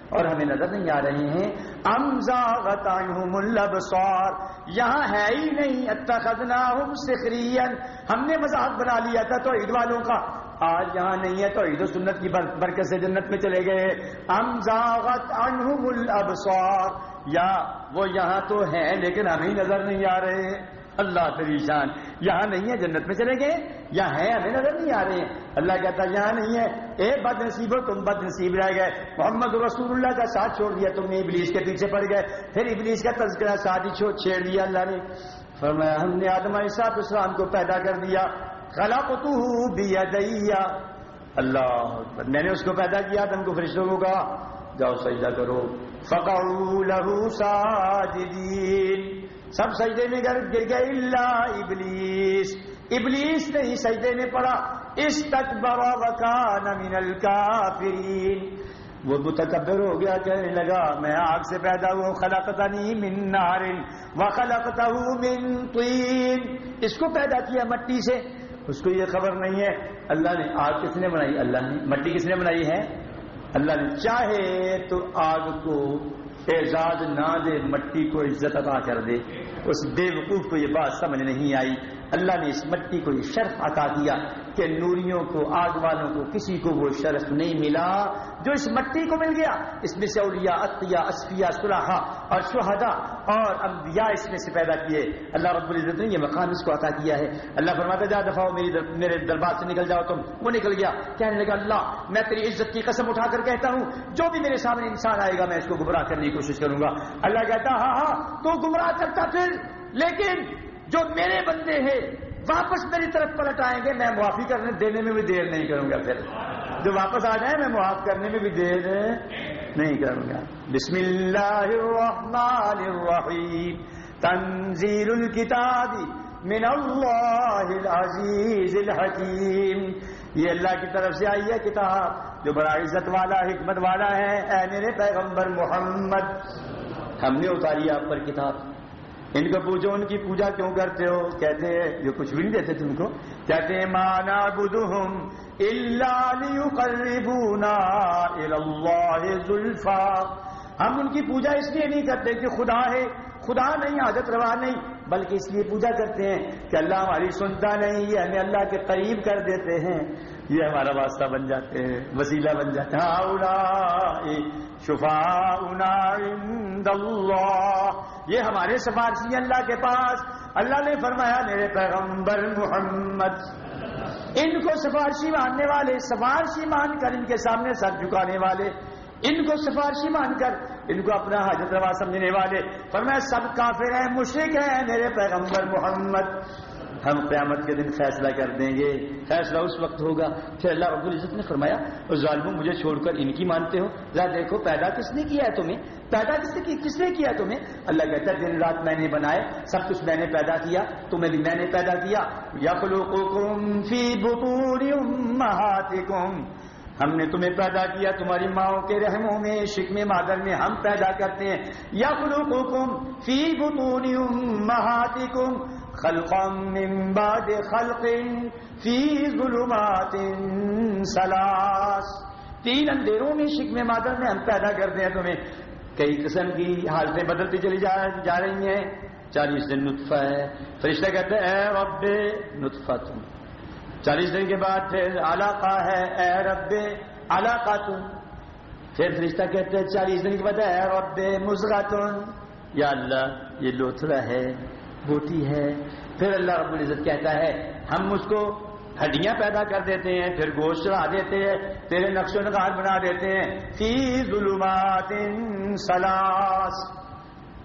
اور ہمیں نظر نہیں آ رہے ہیں۔ امزاغت عنہم الابصار یہاں ہے ہی نہیں. اتخذناهم سخریا ہم نے مذاق بنا لیا تھا تو عید والوں کا. آج یہاں نہیں ہے تو عید و سنت کی برکت سے جنت میں چلے گئے. امزاغت عنہم الابصار یا وہ یہاں تو ہیں لیکن ہمیں نظر نہیں آ رہے. اللہ تری شان. یہاں نہیں ہے، جنت میں چلے گئے۔ یا ہے، ہمیں نظر نہیں آ رہے۔ ہیں اللہ کہتا یہاں نہیں ہے۔ اے بد نصیب ہو، تم بد نصیب رہ گئے۔ محمد رسول اللہ کا ساتھ چھوڑ دیا، تم نے ابلیس کے پیچھے پڑ گئے۔ پھر ابلیس کا تذکرہ ساتھ ہی چھیڑ دیا اللہ نے۔ فرمایا، ہم نے آدم علیہ صاحب اسلام کو پیدا کر دیا۔ خلا تو دیا اللہ میں نے اس کو پیدا کیا، آدم کو فرشتوں کو کہا۔ جاؤ سجدہ کرو۔ فقعوا له ساجدین سب سجدے میں گر گر گئے اللہ ابلیس۔ ابلیس نے ہی سجدے میں پڑا اس تک استکبر وکان من الکافرین۔ وہ متکبر ہو گیا، کہنے لگا، میں آگ سے پیدا ہوں خلقتنی من نار وخلقته من طین۔ اس کو پیدا کیا مٹی سے؟ اس کو یہ خبر نہیں ہے۔ اللہ نے آگ کس نے بنائی؟ اللہ نے۔ مٹی کس نے بنائی ہے؟ اللہ نے۔ چاہے تو آگ کو اعزاز نہ دے، مٹی کو عزت عطا کر دے۔ اس بے وقوف کو یہ بات سمجھ نہیں آئی اللہ نے اس مٹی کو یہ شرف عطا کیا کہ نوریوں کو، آگ والوں کو، کسی کو وہ شرف نہیں ملا جو اس مٹی کو مل گیا۔ اس میں سے اولیاء عطیہ اسفیہ صلاحہ اور شہداء اور انبیاء اس میں سے پیدا کیے۔ اللہ رب العزت نے یہ مقام اس کو عطا کیا ہے۔ اللہ فرماتا جا دفاع میری در... میرے دربار سے نکل جاؤ تم۔ وہ نکل گیا۔ کہنے لگا، اللہ، میں تیری عزت کی قسم اٹھا کر کہتا ہوں۔ جو بھی میرے سامنے انسان آئے گا، میں اس کو گمراہ کرنے کی کوشش کروں گا۔ اللہ کہتا ہاں ہاں تو گمراہ کرتا پھر، لیکن جو میرے بندے ہیں، واپس میری طرف پلٹ آئیں گے، میں معافی کرنے، دینے میں بھی دیر نہیں کروں گا پھر۔ جو واپس آ جائیں، میں معاف کرنے میں بھی دیر نہیں کروں گا۔ بسم اللہ الرحمن الرحیم۔ تنزیل الکتاب من اللہ العزیز الحکیم۔ یہ اللہ کی طرف سے آئی ہے کتاب، جو بڑا عزت والا، حکمت والا ہے۔ اے میرے پیغمبر محمد، ہم نے اتاری آپ پر کتاب۔ ان کو پوچھو ان کی پوجا کیوں کرتے ہو؟ کہتے ہیں، یہ کچھ بھی نہیں دیتے تم کو۔ کہتے ہیں مانا بدہم زلفا ہم ان کی پوجا اس لیے نہیں کرتے کہ خدا ہے۔ خدا نہیں عادت روا نہیں، بلکہ اس لیے پوجا کرتے ہیں کہ اللہ ہماری سنتا نہیں، یہ ہمیں اللہ کے قریب کر دیتے ہیں۔ یہ ہمارا واسطہ بن جاتے ہیں، وسیلہ بن جاتے ہیں۔ شفا یہ ہمارے سفارشی اللہ کے پاس۔ اللہ نے فرمایا، میرے پیغمبر محمد۔ ان کو سفارشی ماننے والے، سفارشی مان کر ان کے سامنے سر جھکانے والے۔ ان کو سفارشی مان کر ان کو اپنا حاجت روا سمجھنے والے۔ فرمایا، سب کافر ہیں مشرق ہیں، میرے پیغمبر محمد۔ ہم قیامت کے دن فیصلہ کر دیں گے۔ فیصلہ اس وقت ہوگا پھر اللہ رب العزت نے فرمایا ظالموں، مجھے چھوڑ کر ان کی مانتے ہو۔ ذرا دیکھو، پیدا کس نے کیا ہے تمہیں؟ پیدا کس نے کس نے کیا تمہیں؟ اللہ کہتا ہے، دن رات میں نے بنائے سب کچھ میں نے پیدا کیا، تمہیں بھی میں نے پیدا کیا۔ یا فی بطون امہاتکم۔ ہم نے تمہیں پیدا کیا، تمہاری ماؤں کے رحموں میں شکم مادر میں ہم پیدا کرتے ہیں۔ یا خلقکم فی بطون امہاتکم۔ خلقا من بعد خلق فی ظلمات سلاس۔ تین اندھیروں میں شکم مادر میں ہم پیدا کرتے ہیں تمہیں۔ کئی قسم کی حالتیں بدلتی چلی جا رہی ہیں۔ چالیس دن نطفہ ہے۔ فرشتہ کہتے ہیں، اے رب، نطفہ تم۔ چالیس دن کے بعد پھر علاقہ ہے۔ اے رب، علاقہ تم۔ پھر فرشتہ کہتے ہیں، چالیس دن کے بعد، اے رب مزغا تم یا اللہ، یہ لوتھڑا ہے۔ بوٹی ہے۔ پھر اللہ رب العزت کہتا ہے، ہم اس کو ہڈیاں پیدا کر دیتے ہیں، پھر گوشت چڑھا دیتے ہیں، تیرے نقش و نگار بنا دیتے ہیں۔ فی ظلمات سلاس۔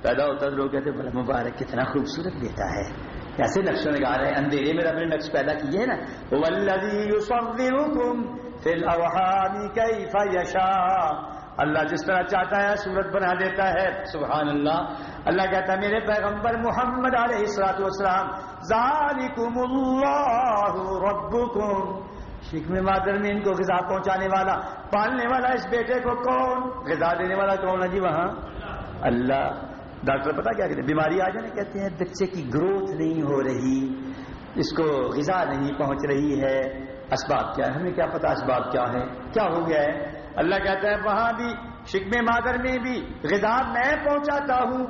پیدا ہوتا تو لوگ کہتے بڑا مبارک، کتنا خوبصورت بیٹا ہے۔ کیسے نقش و نگار ہے؟ اندھیرے میں رب نے نقش پیدا کیے ہے نا۔ والذی یصورکم فی الاوہام کیف یشاء۔ اللہ جس طرح چاہتا ہے صورت بنا دیتا ہے۔ سبحان اللہ۔ اللہ کہتا ہے میرے پیغمبر محمد علیہ السلاۃ والسلام ذالکم اللہ ربکم۔ شکم مادر میں ان کو غذا پہنچانے والا پالنے والا اس بیٹے کو کون؟ غذا دینے والا کون ہے جی وہاں؟ اللہ۔ ڈاکٹر پتا کیا کہتے ہیں؟ بیماری آ جانے کہتے ہیں بچے کی گروتھ نہیں ہو رہی اس کو غذا نہیں پہنچ رہی ہے۔ اسباب کیا ہے ہمیں کیا پتا اسباب کیا ہے کیا ہو گیا ہے؟ اللہ کہتا ہے، وہاں بھی، شکم مادر میں بھی غذا میں پہنچاتا ہوں۔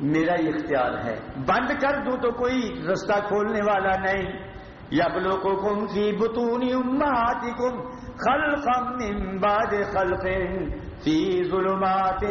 میرا یہ اختیار ہے۔ بند کر دوں تو کوئی رستہ کھولنے والا نہیں۔ یا بلوکو کم کی بتونی امہاتی کم خلقم من بعد خلق فی ظلمات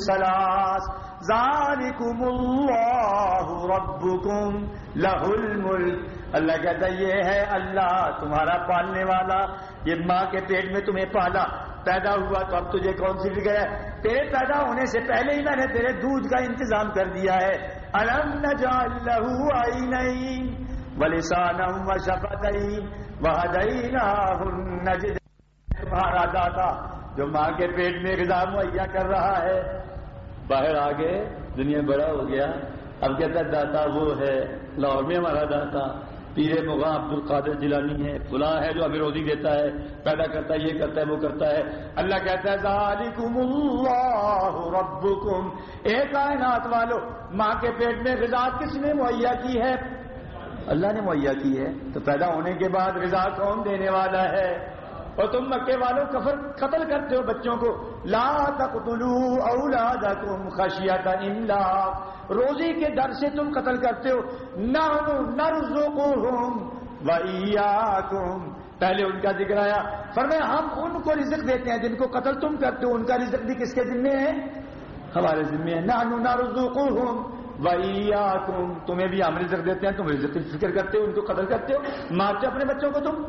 سلاس۔ ذالکم اللہ ربکم لہ الملک۔ اللہ کہتا یہ ہے اللہ، تمہارا پالنے والا۔ یہ ماں کے پیٹ میں تمہیں پالا، پیدا ہوا تو اب تجھے کون سی فکر ہے؟ تیرے پیدا ہونے سے پہلے ہی میں نے تیرے دودھ کا انتظام کر دیا ہے۔ الم نجعل له عینین ولسانا وشفتین وهدیناہ النجد تمہارا دادا جو ماں کے پیٹ میں غذا مہیا کر رہا ہے۔ باہر آگے دنیا بڑا ہو گیا۔ اب کہتا داتا وہ ہے، لاہور میں ہمارا داتا۔ پیر مغاں عبد القادر جیلانی ہے فلاں ہے جو ہمیں روزی دیتا ہے، پیدا کرتا ہے، یہ کرتا ہے، وہ کرتا ہے۔ اللہ کہتا ہے، ذالکم اللہ ربکم۔ اے کائنات والو، ماں کے پیٹ میں غذا کس نے مہیا کی ہے؟ اللہ نے مہیا کی ہے۔ تو پیدا ہونے کے بعد غذا کون دینے والا ہے؟ اور تم مکے والوں کفر قتل کرتے ہو بچوں کو۔ لا تقتلوا اولادکم خشیت املاق روزی کے ڈر سے تم قتل کرتے ہو۔ نحن نرزقهم وإياكم پہلے ان کا ذکر آیا۔ فرمایا، ہم ان کو رزق دیتے ہیں جن کو قتل تم کرتے ہو۔ ان کا رزق بھی کس کے ذمے ہے؟ ہمارے ذمے ہے۔ نحن نرزقهم وإياكم تمہیں بھی ہم رزق دیتے ہیں، تم رزق کی فکر کرتے ہو، ان کو قتل کرتے ہو۔ مارتے اپنے بچوں کو تم۔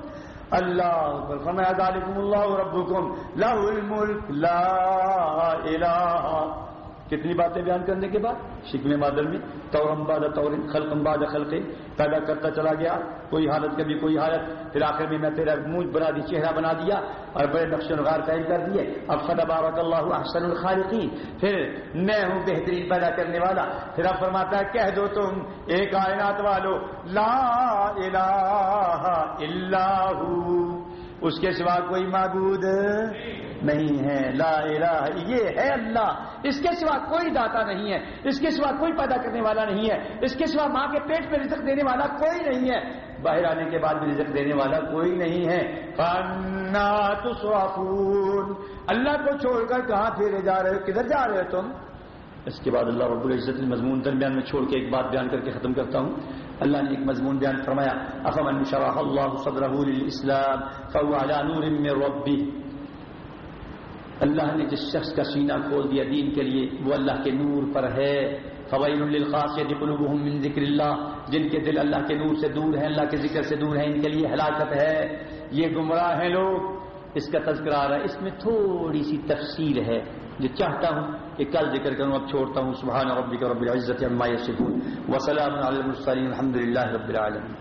اللہ اکبر۔ فرمایا ذالکم اللہ ربکم لہ الملک لا الہ کتنی باتیں بیان کرنے کے بعد؟ شکم مادر میں تورم بعد طور خلق بعد خلق پیدا کرتا چلا گیا، کوئی حالت کبھی کوئی حالت، پھر آخر میں میں تیرا منہ بنا دی، چہرہ بنا دیا اور بڑے نقش نگار قائم کر دیے۔ اب خدا بارک اللہ احسن الخالقین پھر میں ہوں بہترین پیدا کرنے والا۔ پھر اب فرماتا ہے، کہہ دو تم ایک کائنات والو، لا الہ الا ہو۔ اس کے سوا کوئی معبود نہیں ہے۔ لا الہ، یہ ہے اللہ۔ اس کے سوا کوئی داتا نہیں ہے۔ اس کے سوا کوئی پیدا کرنے والا نہیں ہے۔ اس کے سوا ماں کے پیٹ میں رزق دینے والا کوئی نہیں ہے۔ باہر آنے کے بعد بھی رزق دینے والا کوئی نہیں ہے۔ اللہ کو چھوڑ کر کہاں پھیرے جا رہے ہو؟ کدھر جا رہے ہو تم؟ اس کے بعد اللہ رب العزت المضمون درمیان میں چھوڑ کے ایک بات بیان کر کے ختم کرتا ہوں۔ اللہ نے ایک مضمون بیان فرمایا، افمن شرح اللہ صدرہ للاسلام فهو على نور من ربه اللہ نے جس شخص کا سینہ کھول دیا دین کے لیے، وہ اللہ کے نور پر ہے۔ فوائل للخاسیت قلوبهم من ذکر اللہ، جن کے دل اللہ کے نور سے دور ہیں، اللہ کے ذکر سے دور ہیں، ان کے لیے ہلاکت ہے۔ یہ گمراہ ہیں لوگ۔ اس کا تذکرہ آ رہا ہے، اس میں تھوڑی سی تفصیل ہے۔ جو چاہتا ہوں کہ کل ذکر کروں، اب چھوڑتا ہوں۔ سبحان ربک رب العزت عما یصفون۔ وسلام علی المرسلین۔ الحمدللہ رب العالمین۔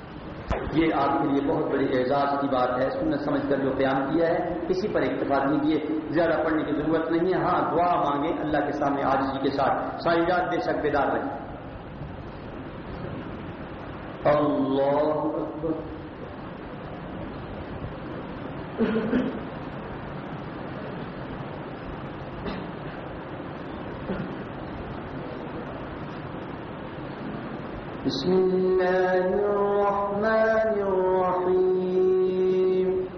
یہ آپ کے لیے بہت بڑی اعزاز کی بات ہے۔ سنت سمجھ کر جو قیام کیا ہے، کسی پر اکتفا کیجیے زیادہ پڑھنے کی ضرورت نہیں ہے۔ ہاں دعا مانگے اللہ کے سامنے آج جی کے ساتھ۔ ساری رات بے شک بیدار رہیں۔ اللہ بسم الله الرحمن الرحيم.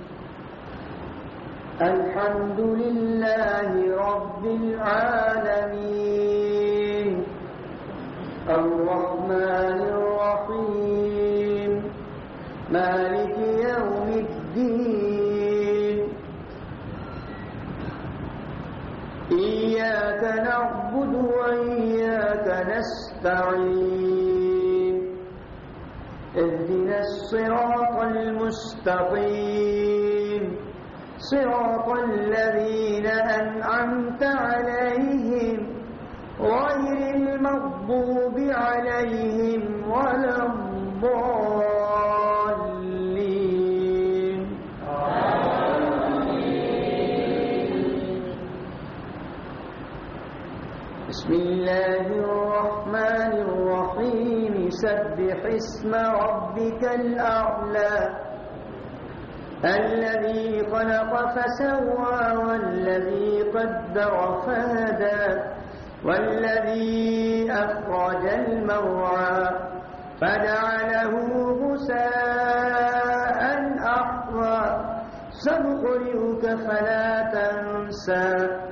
الحمد لله رب العالمين. الرحمن الرحيم. مالك يوم الدين. إياك نعبد وإياك نستعين اهدنا الصراط المستقيم صراط الذين أنعمت عليهم غير المغضوب عليهم ولا الضالين الله الرحمن الرحيم سبح اسم ربك الأعلى الذي خلق فسوى والذي قدر فهدى والذي أخرج المرعى فجعله غساء أحوى سنقرئك فلا تنسى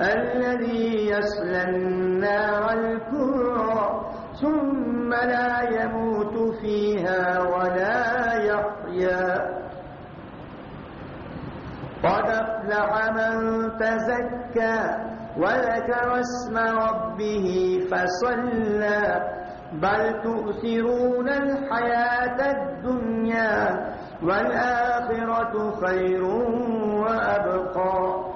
الذي يصلى النار الكبرى، ثم لا يموت فيها ولا يحيا. قد افلح من تزكى، وذكر اسم ربه فصلى. بل تؤثرون الحياة الدنيا، والآخرة خير وأبقى.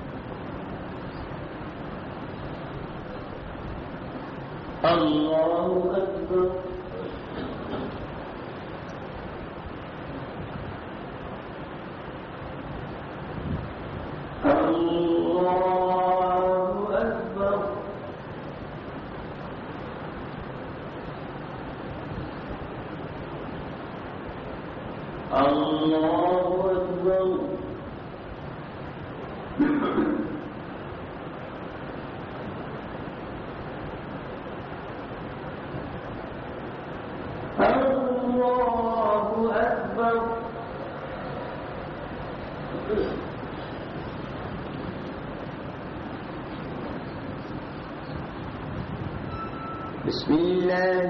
الله أكبر الله أكبر الله أكبر الله أكبر بسم الله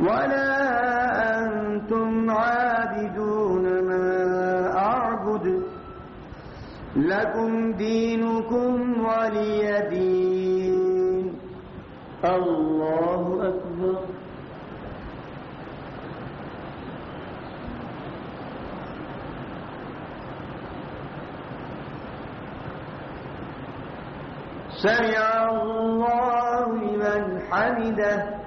ولا أنتم عابدون ما أعبد. لكم دينكم ولي دين. الله أكبر سمع الله لمن حمده.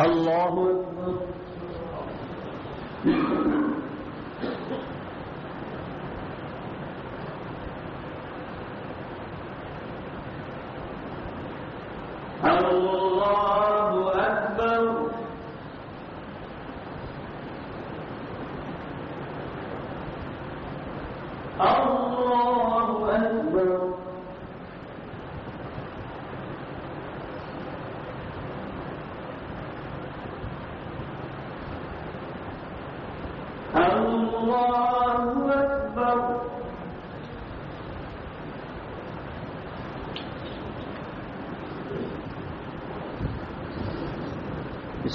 الله أكبر الله أكبر الله أكبر الله أكبر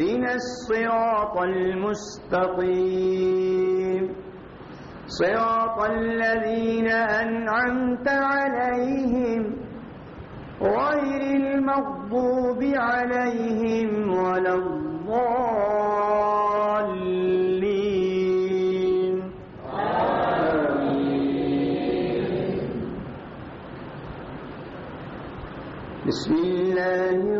اهدنا الصراط المستقيم. صراط الذين أنعمت عليهم غير المغضوب عليهم ولا الضالين. آمين بسم الله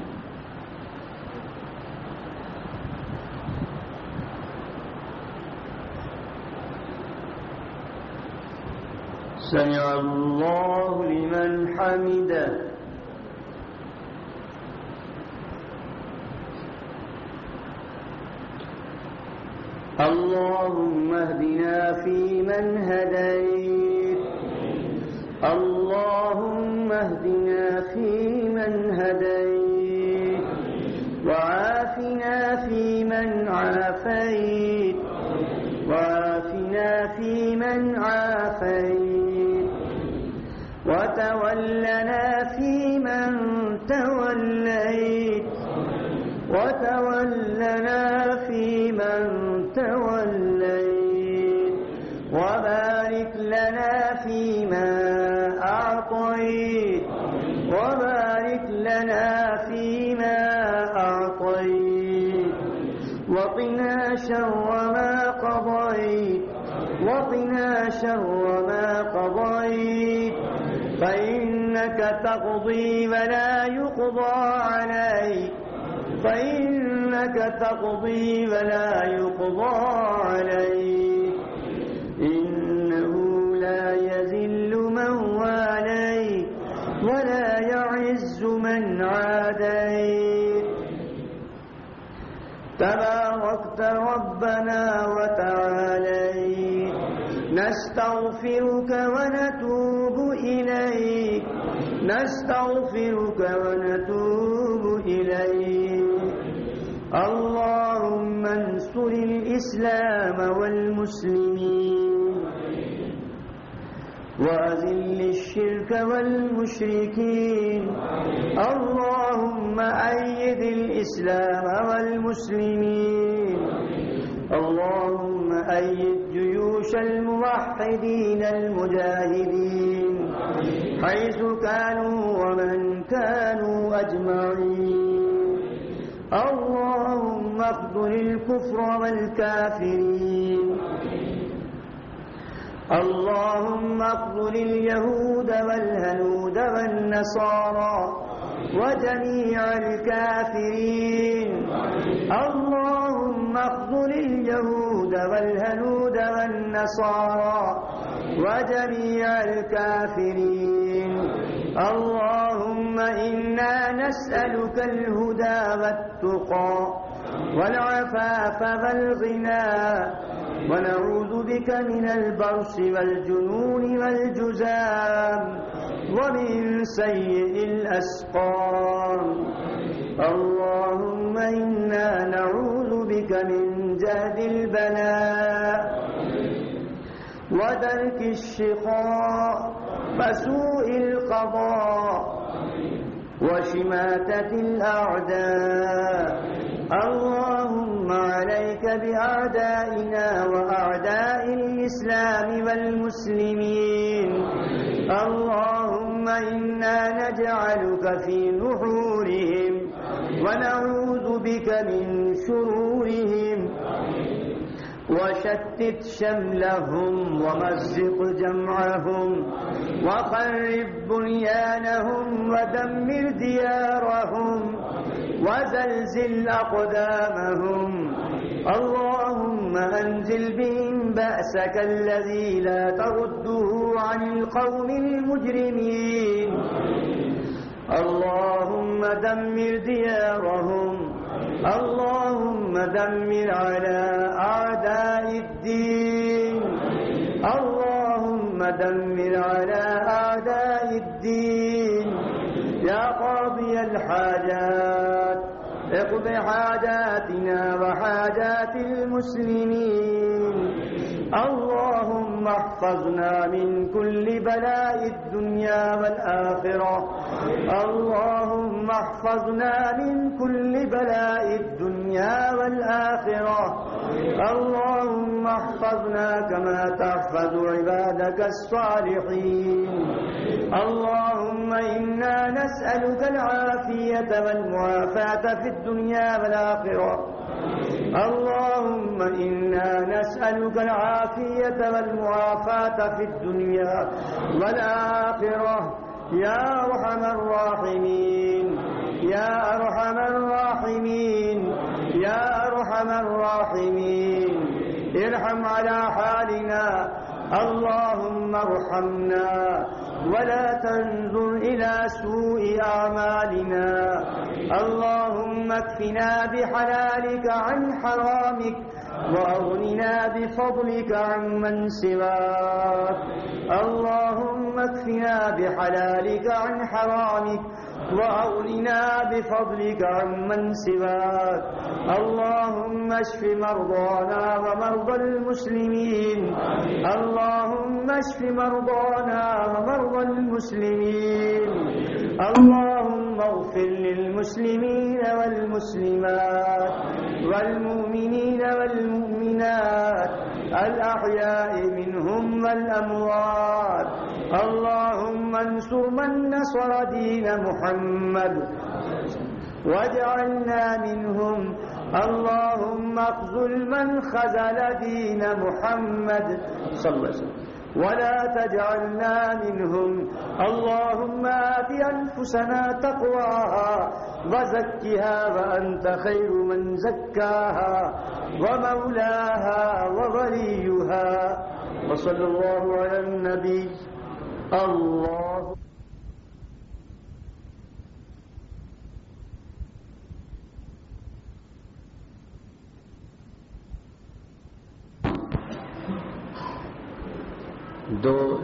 سمع الله لمن حمده. اللهم اهدنا فيمن هديت. اللهم اهدنا فيمن هديت. وعافنا فيمن عافيت. وعافنا فيمن عافيت. وتولنا فيمن توليت. وتولنا فيمن توليت. وبارك لنا فيما أعطيت. وبارك لنا فيما أعطيت. وقنا شر ما قضيت. وقنا شر ما قضيت. فإنك تقضي ولا يقضى عليك فإنك تقضي ولا يقضى عليك إنه لا يذل من واليت ولا يعز من عاديت تباركت ربنا وتعاليت نستغفرك ونتوب إليك. نستغفرك ونتوب إليك. اللهم انصر الإسلام والمسلمين. وأذل الشرك والمشركين. اللهم أيد الإسلام والمسلمين. اللهم أيد جيوش الموحدين المجاهدين. حيث كانوا ومن كانوا أجمعين. الله اخذل الكفر والكافرين. اللهم اخذل اليهود والهنود والنصارى وجميع الكافرين. اللهم اخذل اليهود والهنود والنصارى وجميع الكافرين. اللهم إنا نسألك الهدى والتقى والعفاف والغنى ونعوذ بك من البرص والجنون والجزام ومن سيء الأسقام اللهم إنا نعوذ بك من جهد البلاء ودرك الشقاء وسوء القضاء وشماتة الأعداء. اللهم عليك بأعدائنا وأعداء الإسلام والمسلمين. اللهم إنا نجعلك في نحورهم ونعوذ بك من شرورهم. وشتت شملهم ومزق جمعهم وخرب بنيانهم ودمر ديارهم وزلزل أقدامهم اللهم أنزل بهم بأسك الذي لا ترده عن القوم المجرمين اللهم دمر ديارهم اللهم دمر على أعداء الدين. اللهم دمر على أعداء الدين. يا قاضي الحاجات، اقض حاجاتنا وحاجات المسلمين. اللهم احفظنا من كل بلاء الدنيا والآخرة. اللهم احفظنا من كل بلاء الدنيا والآخرة. اللهم احفظنا كما تحفظ عبادك الصالحين. اللهم إنا نسألك العافية والمعافاة في الدنيا والآخرة. اللهم إنا نسألك العافية والمعافاة في الدنيا والآخرة. يا أرحم الراحمين. يا أرحم الراحمين. يا أرحم الراحمين. ارحم على حالنا. اللهم ارحمنا. ولا تنظر إلى سوء أعمالنا. اللهم اكفنا بحلالك عن حرامك وأغننا بفضلك عن من سواك. اللهم اكفنا بحلالك عن حرامك وأغننا بفضلك عن من سواك. اللهم اشف مرضانا ومرضى المسلمين. اللهم اشف مرضانا ومرضى المسلمين. اللهم اغفر للمسلمين والمسلمات والمؤمنين والمؤمنات. الأحياء منهم والأموات. اللهم انصر من نصر دين محمد. واجعلنا منهم. اللهم اخذل من خذل دين محمد. صلى الله عليه وسلم ولا تجعلنا منهم. اللهم آت أنفسنا تقواها وزكها وأنت خير من زكاها ومولاها ووليها. وصلى الله على النبي. دو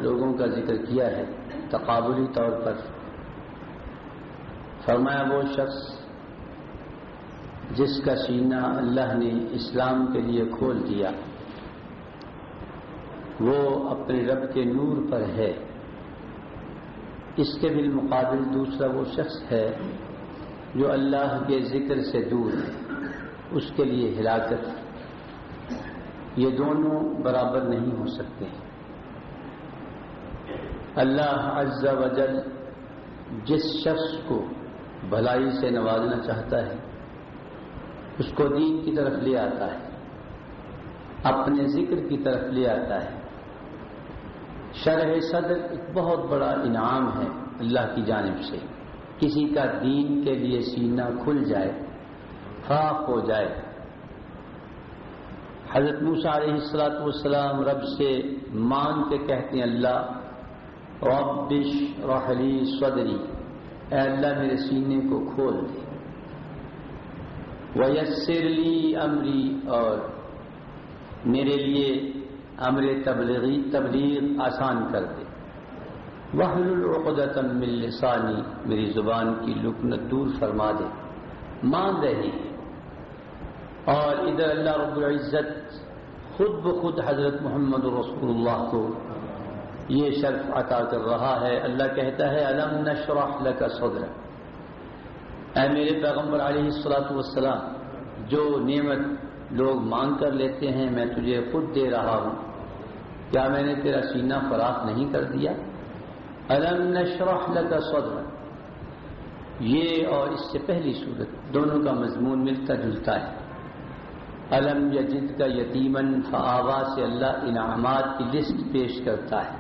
لوگوں کا ذکر کیا ہے، تقابلی طور پر۔ فرمایا وہ شخص جس کا سینہ اللہ نے اسلام کے لیے کھول دیا، وہ اپنے رب کے نور پر ہے۔ اس کے بالمقابل دوسرا وہ شخص ہے جو اللہ کے ذکر سے دور ہے، اس کے لیے ہلاکت یہ دونوں برابر نہیں ہو سکتے۔ اللہ عز و جل جس شخص کو بھلائی سے نوازنا چاہتا ہے، اس کو دین کی طرف لے آتا ہے، اپنے ذکر کی طرف لے آتا ہے۔ شرح صدر ایک بہت بڑا انعام ہے اللہ کی جانب سے۔ کسی کا دین کے لیے سینہ کھل جائے فاق ہو جائے۔ حضرت موسیٰ علیہ السلاۃ والسلام رب سے مان کے کہتے ہیں، اللہ ربش رحلی صدری۔ اے اللہ، میرے سینے کو کھول دے۔ ویسرلی امری اور میرے لیے امر تبلیغی تبلیغ آسان کر دے۔ وحل العقدت من لسانی میری زبان کی لکنت دور فرما دے۔ مان رہی۔ ہے اور ادھر اللہ رب العزت خود بخود حضرت محمد رسول اللہ کو یہ شرف عطا کر رہا ہے۔ اللہ کہتا ہے علم نشرح لك صدر اے میرے پیغمبر علیہ السلاۃ والسلام، جو نعمت لوگ مانگ کر لیتے ہیں، میں تجھے خود دے رہا ہوں۔ کیا میں نے تیرا سینہ فراخ نہیں کر دیا؟ الم نشرح لك صدر یہ اور اس سے پہلی صورت، دونوں کا مضمون ملتا جلتا ہے۔ علم یجد کا یتیمن فآوا سے اللہ انعامات کی لسٹ پیش کرتا ہے۔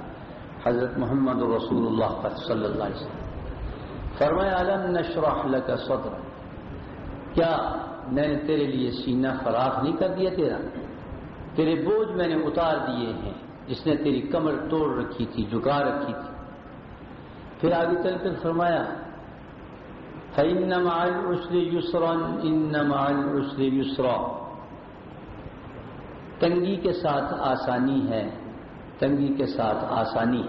حضرت محمد رسول اللہ صلی اللہ علیہ وسلم۔ فرمایا علم نشرح لك صدر کیا میں نے تیرے لیے سینہ فراخ نہیں کر دیا تیرا؟ تیرے بوجھ میں نے اتار دیے ہیں۔ جس نے تیری کمر توڑ رکھی تھی، جھکا رکھی تھی۔ پھر آگے چل کر فرمایا فَإِنَّ مَعَ الْعُسْرِ يُسْرًا إِنَّ مَعَ الْعُسْرِ يُسْرًا۔ تنگی کے ساتھ آسانی ہے، تنگی کے ساتھ آسانی۔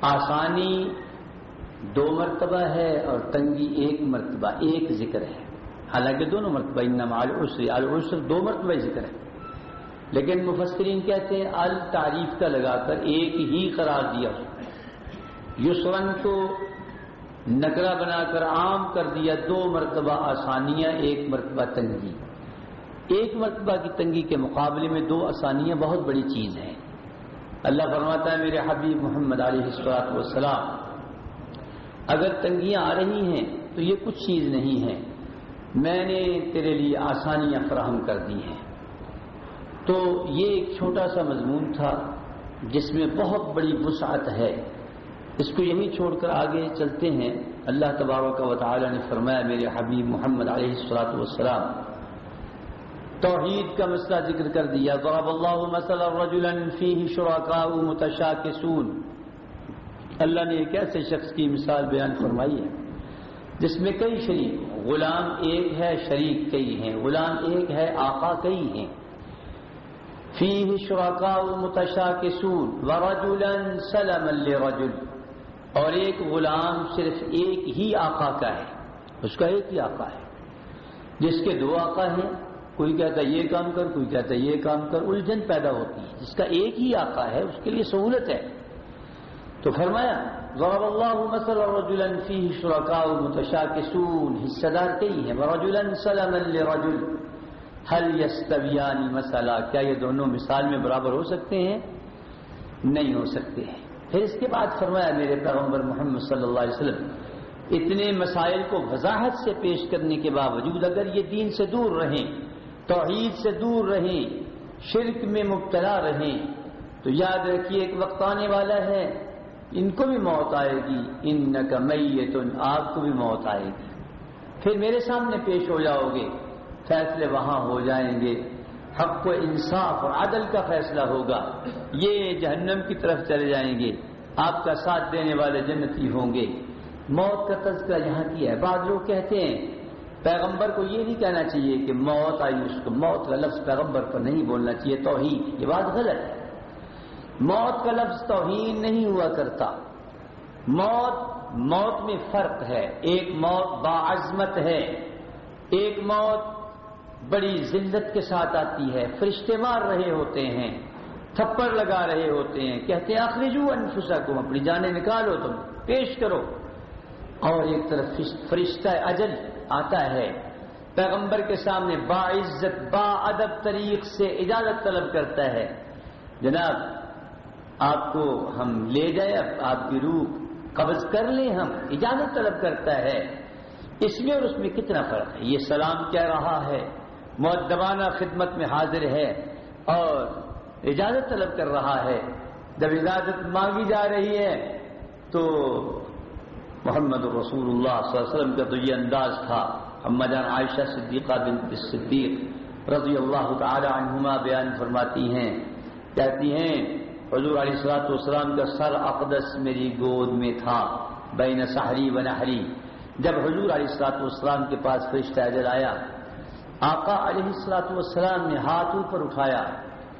آسانی دو مرتبہ ہے اور تنگی ایک مرتبہ، ایک ذکر ہے۔ حالانکہ دونوں مرتبہ انما العسر۔ العسر دو مرتبہ ذکر ہے۔ لیکن مفسرین کہتے ہیں ال تعریف کا لگا کر ایک ہی قرار دیا۔ یسرن کو نکرا بنا کر عام کر دیا، دو مرتبہ آسانیاں، ایک مرتبہ تنگی۔ ایک مرتبہ کی تنگی کے مقابلے میں دو آسانیاں بہت بڑی چیز ہیں۔ اللہ فرماتا ہے، میرے حبیب محمد علیہ السلاط والسلام، اگر تنگیاں آ رہی ہیں تو یہ کچھ چیز نہیں ہے میں نے تیرے لیے آسانیاں فراہم کر دی ہیں۔ تو یہ ایک چھوٹا سا مضمون تھا جس میں بہت بڑی وسعت ہے۔ اس کو یہی چھوڑ کر آگے چلتے ہیں۔ اللہ تبارک و تعالی نے فرمایا، میرے حبیب محمد علیہ السلاط والسلام، توحید کا مسئلہ ذکر کر دیا۔ ضرب اللہ مثلا رجلا فیہ شرکاء متشاکسون۔ اللہ نے ایک ایسے شخص کی مثال بیان فرمائی ہے، جس میں کئی شریک، غلام ایک ہے، شریک کئی ہیں۔ غلام ایک ہے، آقا کئی ہیں۔ فیہ شرکاء متشاکسون ورجلا سلما لرجل۔ اور ایک غلام صرف ایک ہی آقا کا ہے، اس کا ایک ہی آقا ہے۔ جس کے دو آقا ہیں، کوئی کہتا ہے یہ کام کر، کوئی کہتا ہے یہ کام کر، الجھن پیدا ہوتی ہے۔ جس کا ایک ہی آقا ہے، اس کے لیے سہولت ہے۔ تو فرمایا، ضرب اللہ مثلا رجلا فيه شركاء متشاكسون حصہ دار کئی ہیں، ورجلا سلما لرجل۔ هل يستويان مثلا کیا یہ دونوں مثال میں برابر ہو سکتے ہیں؟ نہیں ہو سکتے ہیں۔ پھر اس کے بعد فرمایا، میرے پیغمبر محمد صلی اللہ علیہ وسلم، اتنے مسائل کو وضاحت سے پیش کرنے کے باوجود اگر یہ دین سے دور رہیں، توحید سے دور رہیں، شرک میں مبتلا رہیں، تو یاد رکھیے ایک وقت آنے والا ہے، ان کو بھی موت آئے گی۔ ان کا میتن، آپ کو بھی موت آئے گی۔ پھر میرے سامنے پیش ہو جاؤ گے۔ فیصلے وہاں ہو جائیں گے۔ حق و انصاف اور عدل کا فیصلہ ہوگا۔ یہ جہنم کی طرف چلے جائیں گے۔ آپ کا ساتھ دینے والے جنتی ہوں گے۔ موت کا تذکرہ یہاں کی ہے۔ بعض لوگ کہتے ہیں، پیغمبر کو یہ نہیں کہنا چاہیے کہ موت آئی اس کو۔ موت کا لفظ پیغمبر پر نہیں بولنا چاہیے۔ توحید، یہ بات غلط ہے۔ موت کا لفظ توہین نہیں ہوا کرتا۔ موت موت میں فرق ہے۔ ایک موت باعظمت ہے۔ ایک موت بڑی ذلت کے ساتھ آتی ہے، فرشتے مار رہے ہوتے ہیں، تھپڑ لگا رہے ہوتے ہیں، کہتے ہیں آخری جو انفسا کو اپنی جانیں نکالو تم، پیش کرو۔ اور ایک طرف فرشتہ اجل آتا ہے، پیغمبر کے سامنے باعزت، با ادب طریق سے اجازت طلب کرتا ہے۔ جناب، آپ کو ہم لے جائیں اب آپ کی روح قبض کر لیں ہم، اجازت طلب کرتا ہے۔ اس میں اور اس میں کتنا فرق ہے؟ یہ سلام کہہ رہا ہے؟ معدبانہ خدمت میں حاضر ہے اور اجازت طلب کر رہا ہے۔ جب اجازت مانگی جا رہی ہے تو محمد رسول اللہ صلی اللہ علیہ وسلم کا تو یہ انداز تھا۔ جان عائشہ صدیقہ بن صدیق رضی اللہ تعالی عنہما بیان فرماتی ہیں۔ کہتی ہیں، حضور علیہ السلاۃ والسلام کا سر اقدس میری گود میں تھا، بین سحری و نحری۔ جب حضور علیہ السلاط والسلام کے پاس فرشتہ اجر آیا آقا علیہ السلاط والسلام نے ہاتھ اوپر اٹھایا،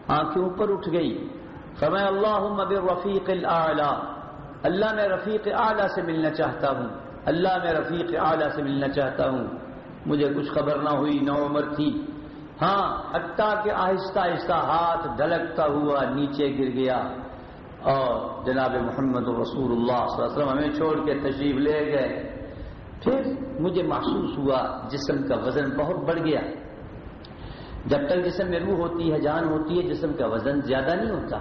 آنکھیں اوپر اٹھ گئی فرمایا اللہ رفیق اللہ میں رفیق اعلیٰ سے ملنا چاہتا ہوں۔ اللہ میں رفیق اعلیٰ سے ملنا چاہتا ہوں۔ مجھے کچھ خبر نہ ہوئی، نہ عمر تھی۔ ہاں حتیٰ کہ آہستہ آہستہ ہاتھ ڈھلکتا ہوا نیچے گر گیا۔ اور جناب محمد رسول اللہ صلی اللہ علیہ وسلم ہمیں چھوڑ کے تشریف لے گئے۔ پھر مجھے محسوس ہوا جسم کا وزن بہت بڑھ گیا۔ جب تک جسم میں روح ہوتی ہے، جان ہوتی ہے، جسم کا وزن زیادہ نہیں ہوتا۔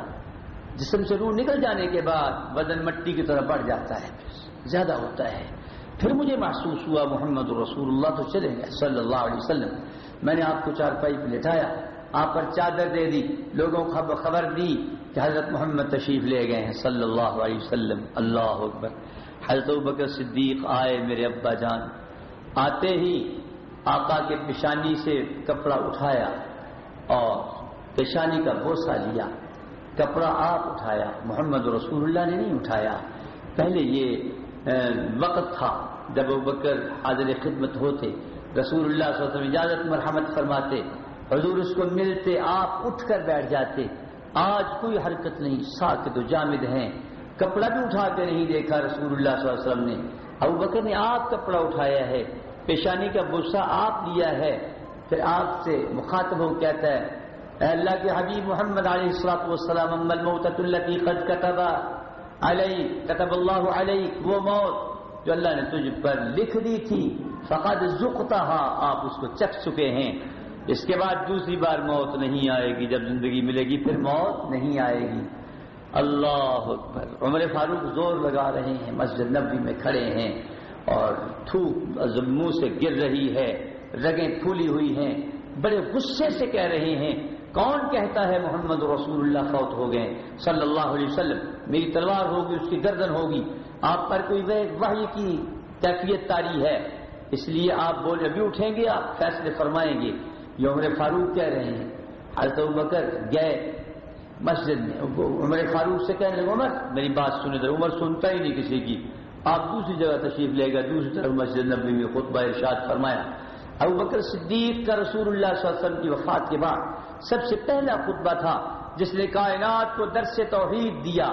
جسم سے روح نکل جانے کے بعد وزن مٹی کی طرح بڑھ جاتا ہے، زیادہ ہوتا ہے۔ پھر مجھے محسوس ہوا محمد رسول اللہ تو چلے گئے، صلی اللہ علیہ وسلم۔ میں نے آپ کو چار پائی پہ لٹایا آپ پر چادر دے دی، لوگوں کو خبر دی کہ حضرت محمد تشریف لے گئے ہیں، صلی اللہ علیہ وسلم۔ اللہ اکبر۔ حضرت بکر صدیق آئے میرے ابا جان، آتے ہی آقا کے پیشانی سے کپڑا اٹھایا اور پیشانی کا بوسا لیا، کپڑا آپ اٹھایا، محمد رسول اللہ نے نہیں اٹھایا۔ پہلے یہ وقت تھا جب وہ بکر حاضر خدمت ہوتے، رسول اللہ صلی اللہ علیہ وسلم اجازت، مرحمت فرماتے، حضور اس کو ملتے، آپ اٹھ کر بیٹھ جاتے۔ آج کوئی حرکت نہیں، ساکت و جامد ہیں۔ کپڑا بھی اٹھا کے نہیں دیکھا رسول اللہ صلی اللہ علیہ وسلم نے۔ ابو بکر نے آپ کپڑا اٹھایا ہے، پیشانی کا بسا آپ لیا ہے۔ پھر آپ سے مخاطب ہو کہتا ہے، اے اللہ کے حبیب محمد علیہ السلاط والسلام التی قد کتب علیہ کتب اللہ علیہ وہ موت جو اللہ نے تجھ پر لکھ دی تھی۔ فقد زکتا آپ اس کو چکھ چکے ہیں۔ اس کے بعد دوسری بار موت نہیں آئے گی، جب زندگی ملے گی، پھر موت نہیں آئے گی۔ اللہ اکبر۔ عمر فاروق زور لگا رہے ہیں، مسجد نبی میں کھڑے ہیں اور تھوک منہ سے گر رہی ہے، رگیں پھولی ہوئی ہیں۔ بڑے غصے سے کہہ رہے ہیں، کون کہتا ہے محمد رسول اللہ فوت ہو گئے؟ صلی اللہ علیہ وسلم، میری تلوار ہوگی، اس کی گردن ہوگی۔ آپ پر کوئی وحی کی کیفیت تاری ہے۔ اس لیے آپ بولے، ابھی اٹھیں گے آپ؟ فیصلے فرمائیں گے۔ یہ عمر فاروق کہہ رہے ہیں۔ حضرت بکر گئے مسجد میں۔ عمر فاروق سے کہنے لگے، عمر، میری بات سنے دے عمر سنتا ہی نہیں کسی کی۔ آپ دوسری جگہ تشریف لے گا دوسری طرف مسجد نبی میں خطبہ ارشاد فرمایا۔ ابو بکر صدیق کا رسول اللہ صلی اللہ علیہ وسلم کی وفات کے بعد سب سے پہلا خطبہ تھا، جس نے کائنات کو درس توحید دیا۔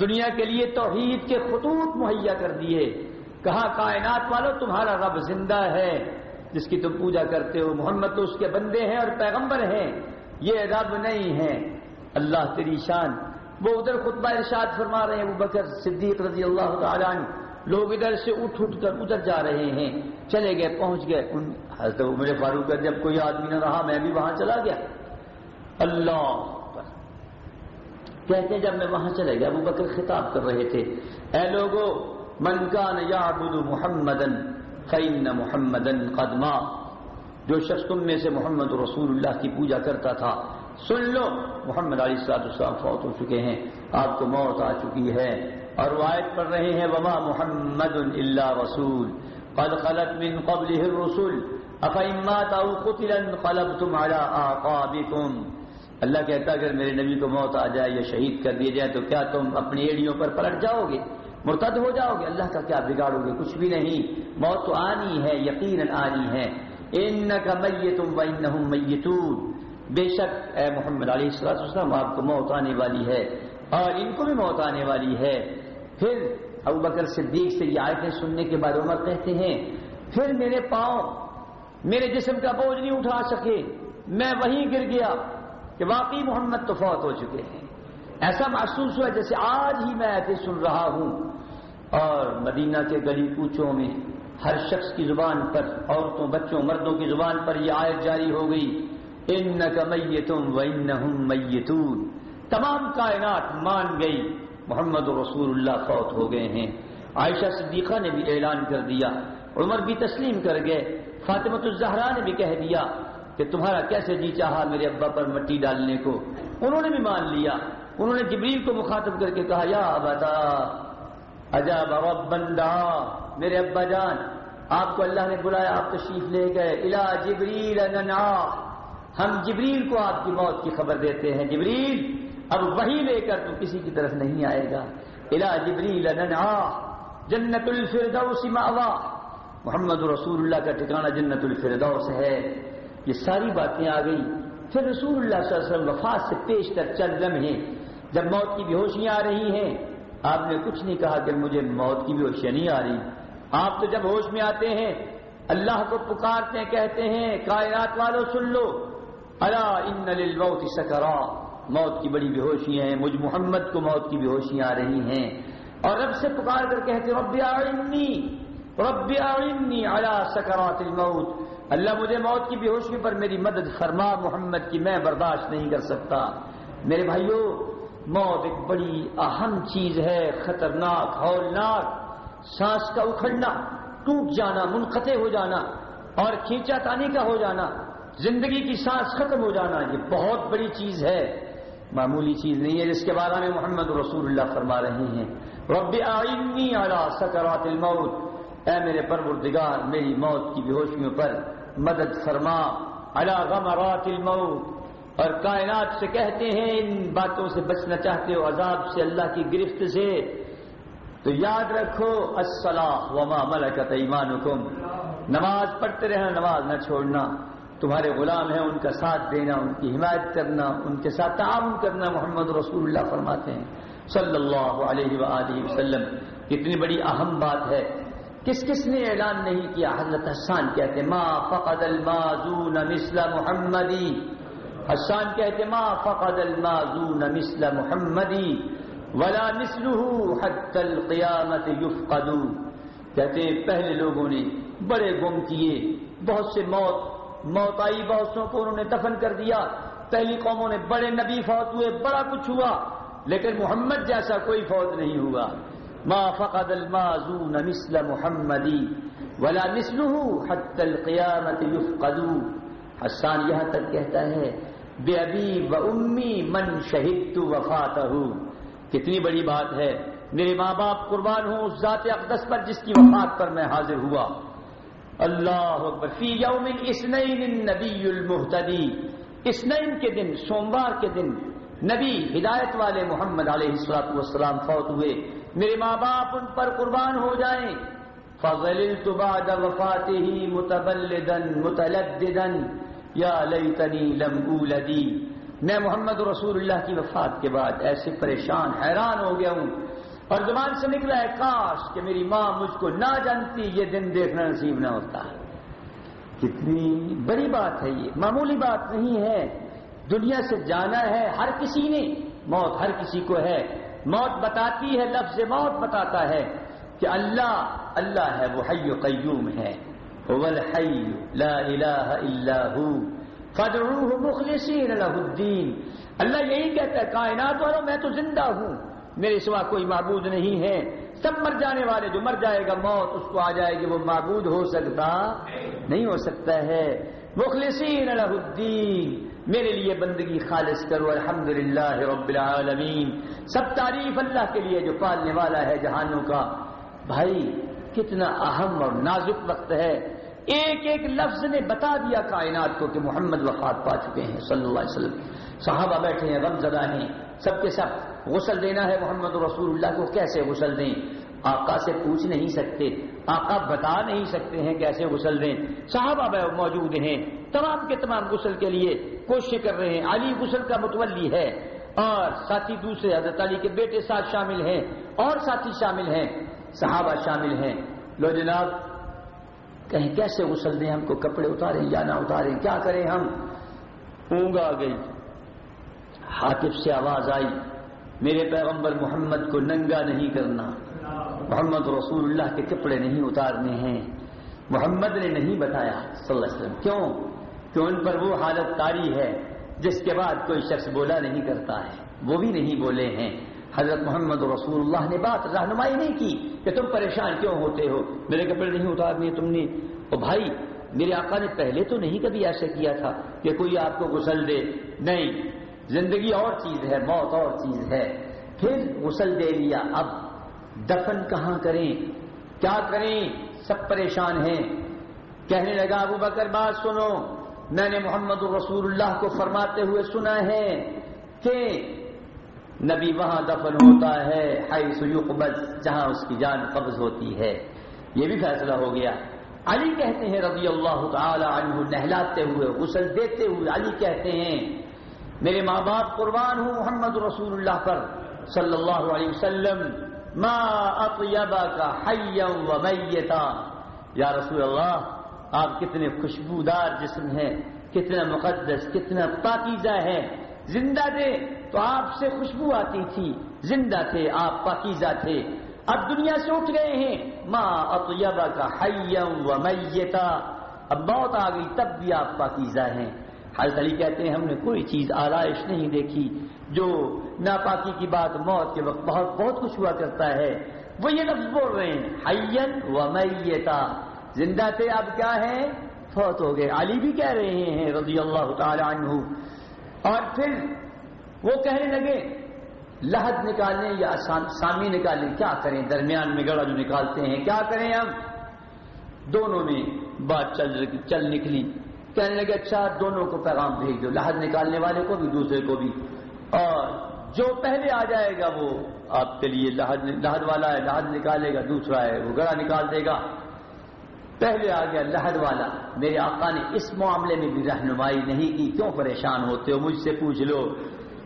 دنیا کے لیے توحید کے خطوط مہیا کر دیے۔ کہا، کائنات والو، تمہارا رب زندہ ہے۔ جس کی تم پوجا کرتے ہو، محمد تو اس کے بندے ہیں اور پیغمبر ہیں۔ یہ رب نہیں ہے۔ اللہ تیری شان۔ وہ ادھر خطبہ ارشاد فرما رہے ہیں وہ بکر صدیق رضی اللہ تعالیٰ عنہ۔ لوگ ادھر سے اٹھ اٹھ کر ادھر جا رہے ہیں۔ چلے گئے، پہنچ گئے۔ ان حضرت عمر فاروق جب کوئی آدمی نہ رہا، میں بھی وہاں چلا گیا۔ اللہ کہتے ہیں، جب میں وہاں چلے گیا وہ بکر خطاب کر رہے تھے۔ اے لوگو، من کان یعبد محمدن فین محمدن قدما جو شخص تم میں سے محمد رسول اللہ کی پوجا کرتا تھا سن لو۔ محمد علی السلاط السلام فوت ہو چکے ہیں، آپ کو موت آ چکی ہے۔ اور روایت پڑھ رہے ہیں، وما محمد اللہ رسول۔ قد خلط من قبل الرسول افیمات او قتل انقلبتم على آقابکم اللہ کہتا اگر میرے نبی کو موت آ جائے یا شہید کر دیے جائے تو کیا تم اپنی ایڑیوں پر پلٹ جاؤ گے؟ مرتد ہو جاؤ گے؟ اللہ کا کیا بگاڑو گے؟ کچھ بھی نہیں۔ موت تو آنی ہے، یقیناً آنی ہے۔ ان کا میتم و میتون بے شک اے محمد علیہ السلام وسلم آپ کو موت آنے والی ہے اور ان کو بھی موت آنے والی ہے۔ پھر ابو بکر صدیق سے یہ آیتیں سننے کے بعد عمر کہتے ہیں، پھر میرے پاؤں، میرے جسم کا بوجھ نہیں اٹھا سکے، میں وہیں گر گیا کہ واقعی محمد تو فوت ہو چکے ہیں۔ ایسا محسوس ہوا جیسے آج ہی میں ایسے سن رہا ہوں۔ اور مدینہ کے گلی کوچوں میں ہر شخص کی زبان پر، عورتوں، بچوں، مردوں کی زبان پر یہ آیت جاری ہو گئی۔ ان کا میتم و میتون تمام کائنات مان گئی. محمد رسول اللہ فوت ہو گئے ہیں. عائشہ صدیقہ نے بھی اعلان کر دیا. عمر بھی تسلیم کر گئے. فاطمت الزہرا نے بھی کہہ دیا کہ تمہارا کیسے جی چاہا میرے ابا پر مٹی ڈالنے کو؟ انہوں نے بھی مان لیا. انہوں نے جبریل کو مخاطب کر کے کہا، یا بتا عجب رب بندہ میرے ابا جان، آپ کو اللہ نے بلایا، آپ تشریف لے گئے. الا جبریل ننا ہم جبریل کو آپ کی موت کی خبر دیتے ہیں۔ جبریل، اب وہی لے کر تو کسی کی طرف نہیں آئے گا۔ الا جبریل جنت الفردوس ماوا محمد رسول اللہ کا ٹھکانہ جنت الفردوس ہے۔ یہ ساری باتیں آ گئی پھر رسول اللہ صلی اللہ علیہ وسلم وفات سے پیش تر چند لمحے جب موت کی بے ہوشیاں آ رہی ہیں، آپ نے کچھ نہیں کہا کہ مجھے موت کی بے ہوشیاں نہیں آ رہی۔ آپ تو جب ہوش میں آتے ہیں، اللہ کو پکارتے ہیں، کہتے ہیں، کائنات والو سن لو۔ اللہ ان للموت سکرا موت کی بڑی بے ہوشیاں ہیں، مجھ محمد کو موت کی بے ہوشیاں آ رہی ہیں۔ اور رب سے پکار کر کہتے، رب اعنی رب اعنی علی سکرات الموت۔ اللہ مجھے موت کی بے ہوشی پر میری مدد فرما، محمد کی میں برداشت نہیں کر سکتا۔ میرے بھائیوں موت ایک بڑی اہم چیز ہے، خطرناک، ہولناک۔ سانس کا اکھڑنا، ٹوٹ جانا، منقطع ہو جانا اور کھینچا تانی کا ہو جانا۔ زندگی کی سانس ختم ہو جانا یہ بہت بڑی چیز ہے، معمولی چیز نہیں ہے، جس کے بارے میں محمد رسول اللہ فرما رہے ہیں۔ رب آئینی علی سکرات الموت۔ اے میرے پروردگار، میری موت کی بیہوشیوں پر مدد فرما۔ علی غمرات الموت۔ اور کائنات سے کہتے ہیں، ان باتوں سے بچنا چاہتے ہو، عذاب سے اللہ کی گرفت سے۔ تو یاد رکھو، الصلاح وما ملکت ایمانکم۔ نماز پڑھتے رہنا، نماز نہ چھوڑنا۔ تمہارے غلام ہیں، ان کا ساتھ دینا، ان کی حمایت کرنا، ان کے ساتھ تعاون کرنا، محمد رسول اللہ فرماتے ہیں۔ صلی اللہ علیہ وآلہ وسلم، کتنی بڑی اہم بات ہے۔ کس کس نے اعلان نہیں کیا؟ حضرت حسان کہتے ما فقد المازون مثل محمدی حسان کہتے ما فقد المازون مثل محمدی ولا مثله حتى القیامت یفقد. کہتے پہلے لوگوں نے بڑے گم کیے، بہت سے موت موت آئی بہتوں کو انہوں نے دفن کر دیا۔ پہلی قوموں نے بڑے نبی فوت ہوئے، بڑا کچھ ہوا، لیکن محمد جیسا کوئی فوت نہیں ہوا۔ ما فقد المازون مثل محمدی ولا مثله حتى القیامت یفقد حسان یہاں تک کہتا ہے، بے ابی و امی من شہدت وفاتہ۔ کتنی بڑی بات ہے، میرے ماں باپ قربان ہوں اس ذات اقدس پر جس کی وفات پر میں حاضر ہوا۔ اللہ اکبر، فی یوم اسنین النبی المحتدی اسنین کے دن، سوموار کے دن نبی ہدایت والے محمد علیہ السلاط والسلام فوت ہوئے۔ میرے ماں باپ ان پر قربان ہو جائیں۔ فضللت بعد وفاته متبلدا، متلددا۔ یا لیتنی لم اولدی۔ میں محمد رسول اللہ کی وفات کے بعد ایسے پریشان، حیران ہو گیا ہوں۔ اور زبان سے نکلا ہے، کاش کہ میری ماں مجھ کو نہ جانتی، یہ دن دیکھنا نصیب نہ ہوتا۔ کتنی بڑی بات ہے یہ۔ معمولی بات نہیں ہے۔ دنیا سے جانا ہے ہر کسی نے۔ موت ہر کسی کو ہے۔ موت بتاتی ہے، لفظ موت بتاتا ہے کہ اللہ اللہ ہے، وہ حی و قیوم ہے۔ لا الہ الا ہو فدعوه مخلصین له الدین۔ اللہ یہی کہتا ہے، کائنات والوں، میں تو زندہ ہوں۔ میرے سوا کوئی معبود نہیں ہے۔ سب مر جانے والے جو مر جائے گا، موت اس کو آ جائے گی، وہ معبود ہو سکتا نہیں ہو سکتا ہے۔ مخلصین له الدین، میرے لیے بندگی خالص کرو الحمد رب العالمین۔ سب تعریف اللہ کے لیے جو پالنے والا ہے جہانوں کا۔ بھائی، کتنا اہم اور نازک وقت ہے۔ ایک ایک لفظ نے بتا دیا کائنات کو کہ محمد وفات پا چکے ہیں صلی اللہ علیہ وسلم۔ صحابہ بیٹھے ہیں، غم زدہ ہیں۔ سب کے سب غسل دینا ہے محمد رسول اللہ کو کیسے غسل دیں؟ آقا سے پوچھ نہیں سکتے۔ آقا بتا نہیں سکتے ہیں کیسے غسل دیں۔ صحابہ موجود ہیں۔ تمام کے تمام غسل کے لیے کوشش کر رہے ہیں۔ علی غسل کا متولی ہے۔ اور ساتھی دوسرے حضرت علی کے بیٹے ساتھ شامل ہیں۔ اور ساتھی شامل ہیں۔ صحابہ شامل ہیں۔ لو جناب، کہیں کیسے غسل دیں؟ ہم کو کپڑے اتاریں یا نہ اتاریں؟ کیا کریں ہم؟ اونگ آ گئی۔ حاطف سے آواز آئی۔ میرے پیغمبر محمد کو ننگا نہیں کرنا، محمد رسول اللہ کے کپڑے نہیں اتارنے ہیں۔ محمد نے نہیں بتایا صلی اللہ علیہ وسلم۔ کیوں؟ کہ ان پر وہ حالت تاری ہے جس کے بعد کوئی شخص بولا نہیں کرتا ہے۔ وہ بھی نہیں بولے ہیں۔ حضرت محمد رسول اللہ نے بات رہنمائی نہیں کی کہ تم پریشان کیوں ہوتے ہو؟ میرے کپڑے نہیں اتارنے تم نے۔ او بھائی، میرے آقا نے پہلے تو نہیں کبھی ایسا کیا تھا کہ کوئی آپ کو غسل دے۔ نہیں زندگی اور چیز ہے، موت اور چیز ہے۔ پھر غسل دے لیا۔ اب دفن کہاں کریں؟ کیا کریں؟ سب پریشان ہیں۔ کہنے لگا ابو بکر، بات سنو۔ میں نے محمد رسول اللہ کو فرماتے ہوئے سنا ہے کہ نبی وہاں دفن ہوتا ہے، حیث یقبض جہاں اس کی جان قبض ہوتی ہے۔ یہ بھی فیصلہ ہو گیا۔ علی کہتے ہیں رضی اللہ تعالی عنہ، نہلاتے ہوئے، غسل دیتے ہوئے علی کہتے ہیں میرے ماں باپ قربان ہوں محمد رسول اللہ پر صلی اللہ علیہ وسلم، ما اطیبا حیا و میتا۔ یا رسول اللہ، آپ کتنے خوشبودار جسم ہیں، کتنا مقدس، کتنا پاکیزہ ہے زندہ تھے تو آپ سے خوشبو آتی تھی۔ زندہ تھے، آپ پاکیزہ تھے۔ اب دنیا سے اٹھ گئے ہیں۔ ماں اطیبا کا حیم و میتا۔ اب موت آ گئی، تب بھی آپ پاکیزہ ہیں۔ حضرت علی کہتے ہیں، ہم نے کوئی چیز آرائش نہیں دیکھی جو ناپاکی کی بات موت کے وقت بہت بہت کچھ ہوا کرتا ہے۔ وہ یہ لفظ بول رہے ہیں، حین و میتا۔ زندہ تھے، اب کیا ہے فوت ہو گئے۔ علی بھی کہہ رہے ہیں رضی اللہ تعالی عنہ۔ اور پھر وہ کہنے لگے، لہد نکالنے یا سامی نکالنے کیا کریں؟ درمیان میں گڑا جو نکالتے ہیں، کیا کریں ہم؟ دونوں میں بات چل چل نکلی۔ کہنے لگے اچھا دونوں کو پیغام بھیج دو لہد نکالنے والے کو بھی، دوسرے کو بھی۔ اور جو پہلے آ جائے گا وہ آپ کے لیے لہد لہد والا ہے لہد نکالے گا، دوسرا ہے، وہ گڑا نکال دے گا۔ پہلے آ گیا لہد والا۔ میرے آقا نے اس معاملے میں بھی رہنمائی نہیں کی۔ کیوں پریشان ہوتے ہو؟ مجھ سے پوچھ لو۔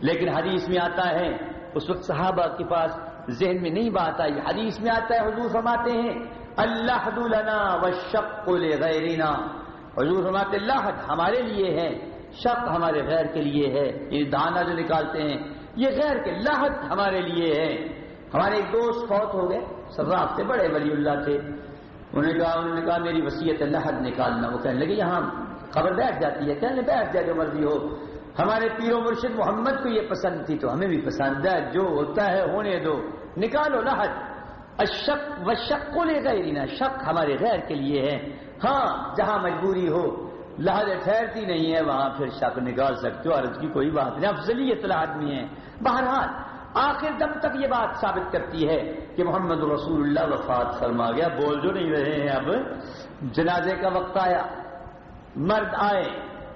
لیکن حدیث میں آتا ہے، اس وقت صحابہ کے پاس ذہن میں نہیں بات آئی۔ حدیث میں آتا ہے، حضور فرماتے ہیں اللہ لنا و شک غیرنا حضور فرماتے لہد ہمارے لیے ہے شک ہمارے غیر کے لیے ہے یہ دانا جو نکالتے ہیں، یہ غیر کے لہد ہمارے لیے ہے۔ ہمارے ایک دوست فوت ہو گئے سراف سے بڑے ولی اللہ تھے۔ انہوں نے کہا، انہوں نے کہا، میری وسیعت لحد نکالنا۔ وہ کہنے لگے، یہاں خبر بیٹھ جاتی ہے۔ کہنے بیٹھ جائے جو مرضی ہو۔ ہمارے پیر و مرشد محمد کو یہ پسند تھی، تو ہمیں بھی پسند ہے۔ جو ہوتا ہے، ہونے دو۔ نکالو لحد اشک و شک کو لے گئے شک ہمارے غیر کے لیے ہے۔ ہاں جہاں مجبوری ہو لحد ٹھہرتی نہیں ہے، وہاں پھر شک نکال سکتے ہو اور اس کی کوئی بات نہیں۔ افضلیت لحد میں ہے۔ بہرحال، آخر دم تک یہ بات ثابت کرتی ہے کہ محمد رسول اللہ وفات فرما گیا۔ بول جو نہیں رہے ہیں اب۔ جنازے کا وقت آیا۔ مرد آئے،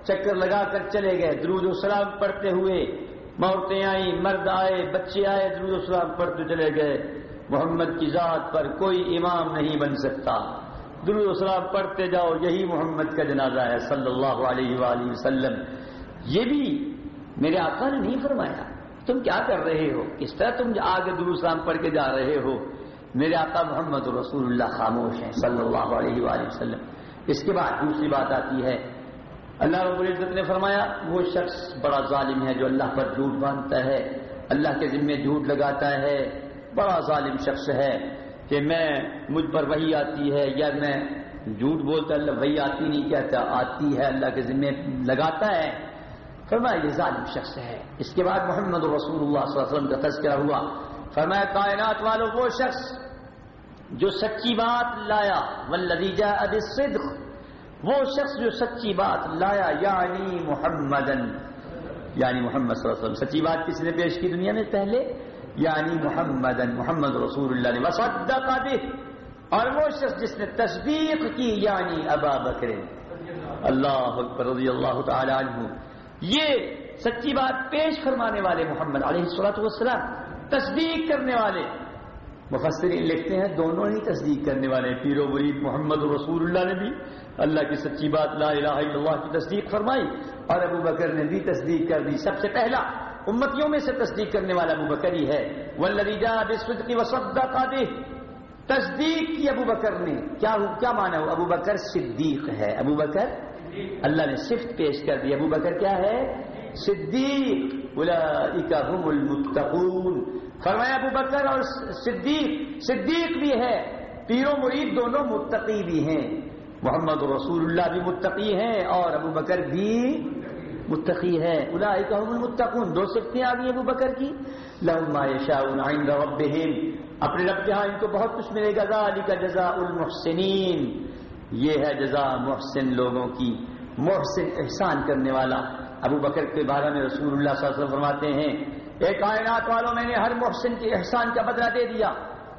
چکر لگا کر چلے گئے۔ درود و سلام پڑھتے ہوئے عورتیں آئیں، مرد آئے، بچے آئے، درود و سلام پڑھتے چلے گئے۔ محمد کی ذات پر کوئی امام نہیں بن سکتا۔ درود و سلام پڑھتے جاؤ، یہی محمد کا جنازہ ہے صلی اللہ علیہ وآلہ وسلم۔ یہ بھی میرے آقا نے نہیں فرمایا۔ تم کیا کر رہے ہو؟ کس طرح تم آگے درود سلام پڑھ کے جا رہے ہو؟ میرے آقا محمد رسول اللہ خاموش ہیں صلی اللہ علیہ وآلہ وسلم۔ اس کے بعد دوسری بات آتی ہے۔ اللہ رب العزت نے فرمایا، وہ شخص بڑا ظالم ہے جو اللہ پر جھوٹ باندھتا ہے، اللہ کے ذمے جھوٹ لگاتا ہے۔ بڑا ظالم شخص ہے کہ میں مجھ پر وہی آتی ہے یا میں جھوٹ بولتا اللہ وہی آتی نہیں، کہتا آتی ہے، اللہ کے ذمے لگاتا ہے۔ فرمایا، یہ ظالم شخص ہے۔ اس کے بعد محمد رسول اللہ صلی اللہ علیہ وسلم کا تذکرہ ہوا۔ فرمایا، کائنات والوں، وہ شخص جو سچی بات لایا ولدیجہ اب صدق وہ شخص جو سچی بات لایا یعنی محمد یعنی محمد صلی اللہ علیہ وسلم۔ سچی بات کس نے پیش کی دنیا میں؟ پہلے یعنی محمد محمد رسول اللہ نے وصدق به. اور وہ شخص جس نے تصدیق کی یعنی ابا بکر. اللہ اکبر رضی اللہ تعالی عنہ. یہ سچی بات پیش فرمانے والے محمد علیہ السلاۃ والسلام، تصدیق کرنے والے. مفسرین لکھتے ہیں، دونوں ہی تصدیق کرنے والے پیر و مرید محمد رسول اللہ نے بھی اللہ کی سچی بات لا الہ الا اللہ کی تصدیق فرمائی، اور ابو بکر نے بھی تصدیق کر دی. سب سے پہلا امتیوں میں سے تصدیق کرنے والا ابو بکر ہی ہے۔ ولدیجا بسد کی وسدا کا تصدیق کی ابو بکر نے، کیا کیا مانا ہو؟ ابو بکر صدیق ہے۔ ابو بکر؟ اللہ نے صفت پیش کر دی۔ ابو بکر کیا ہے؟ صدیق۔ هم المتقون۔ فرمایا ابو بکر اور صدیق صدیق بھی ہے۔ پیرو مرید دونوں متقی بھی ہیں۔ محمد رسول اللہ بھی متقی ہیں اور ابو بکر بھی متقی ہے۔ اولئک هم المتقون۔ دو صفتیں آ گئی ابو بکر کی۔ لهم ما عند ربهم۔ اپنے رب کے ہاں ان کو بہت کچھ ملے گا۔ ذالک جزاء المحسنین۔ یہ ہے جزاء محسن لوگوں کی۔ محسن احسان کرنے والا۔ ابو بکر کے بارے میں رسول اللہ صلی اللہ علیہ وسلم فرماتے ہیں، اے کائنات والوں، میں نے ہر محسن کے احسان کا بدلہ دے دیا۔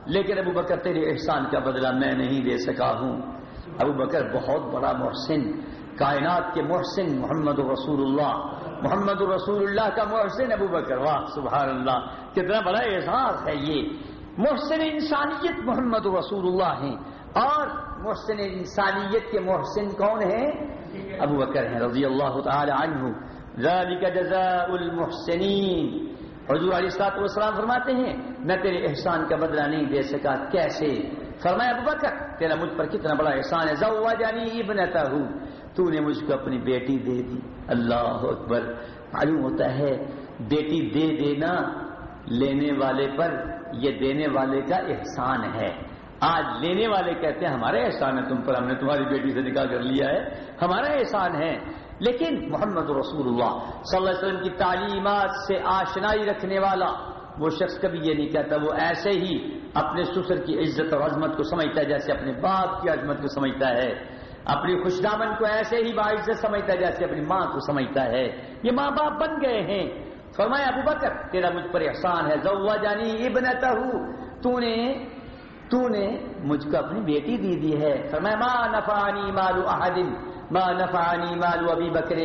لیکن ابو بکر، تیرے احسان کا بدلہ میں نہیں دے سکا ہوں۔ ابو بکر بہت بڑا محسن۔ کائنات کے محسن محمد رسول اللہ۔ محمد رسول اللہ کا محسن ابو بکر۔ واہ، سبحان اللہ، کتنا بڑا احساس ہے یہ۔ محسن انسانیت محمد رسول اللہ ہیں۔ اور محسن انسانیت کے محسن کون ہیں؟ ابو بکر ہیں، رضی اللہ تعالی عنہ۔ ذالک جزاء المحسنین۔ حضور علیہ السلاط والسلام فرماتے ہیں، میں تیرے احسان کا بدلہ نہیں دے سکا، کیسے؟ فرمایا، ابو بکر، تیرا مجھ پر کتنا بڑا احسان ہے۔ زوجانی ابنتا ہوں تو نے مجھ کو اپنی بیٹی دے دی۔ اللہ اکبر۔ معلوم ہوتا ہے، بیٹی دے دینا لینے والے پر یہ دینے والے کا احسان ہے۔ آج لینے والے کہتے ہیں، ہمارا احسان ہے تم پر، ہم نے تمہاری بیٹی سے نکاح کر لیا ہے۔ ہمارا احسان ہے۔ لیکن محمد رسول اللہ صلی اللہ علیہ وسلم کی تعلیمات سے آشنائی رکھنے والا وہ شخص کبھی یہ نہیں کہتا، وہ ایسے ہی اپنے سسر کی عزت اور عظمت کو سمجھتا ہے، جیسے اپنے باپ کی عظمت کو سمجھتا ہے۔ اپنی خوش دامن کو ایسے ہی باعزت سمجھتا ہے جیسے اپنی ماں کو سمجھتا ہے۔ یہ ماں باپ بن گئے ہیں۔ فرمایا، ابو بکر، تیرا مجھ پر احسان ہے۔ زوا جانی ابنتا تو نے تو نے مجھ کو اپنی بیٹی دی دی ہے۔ فرمایا، ما نفعنی مال احد، ما نفعنی مال ابی بکر۔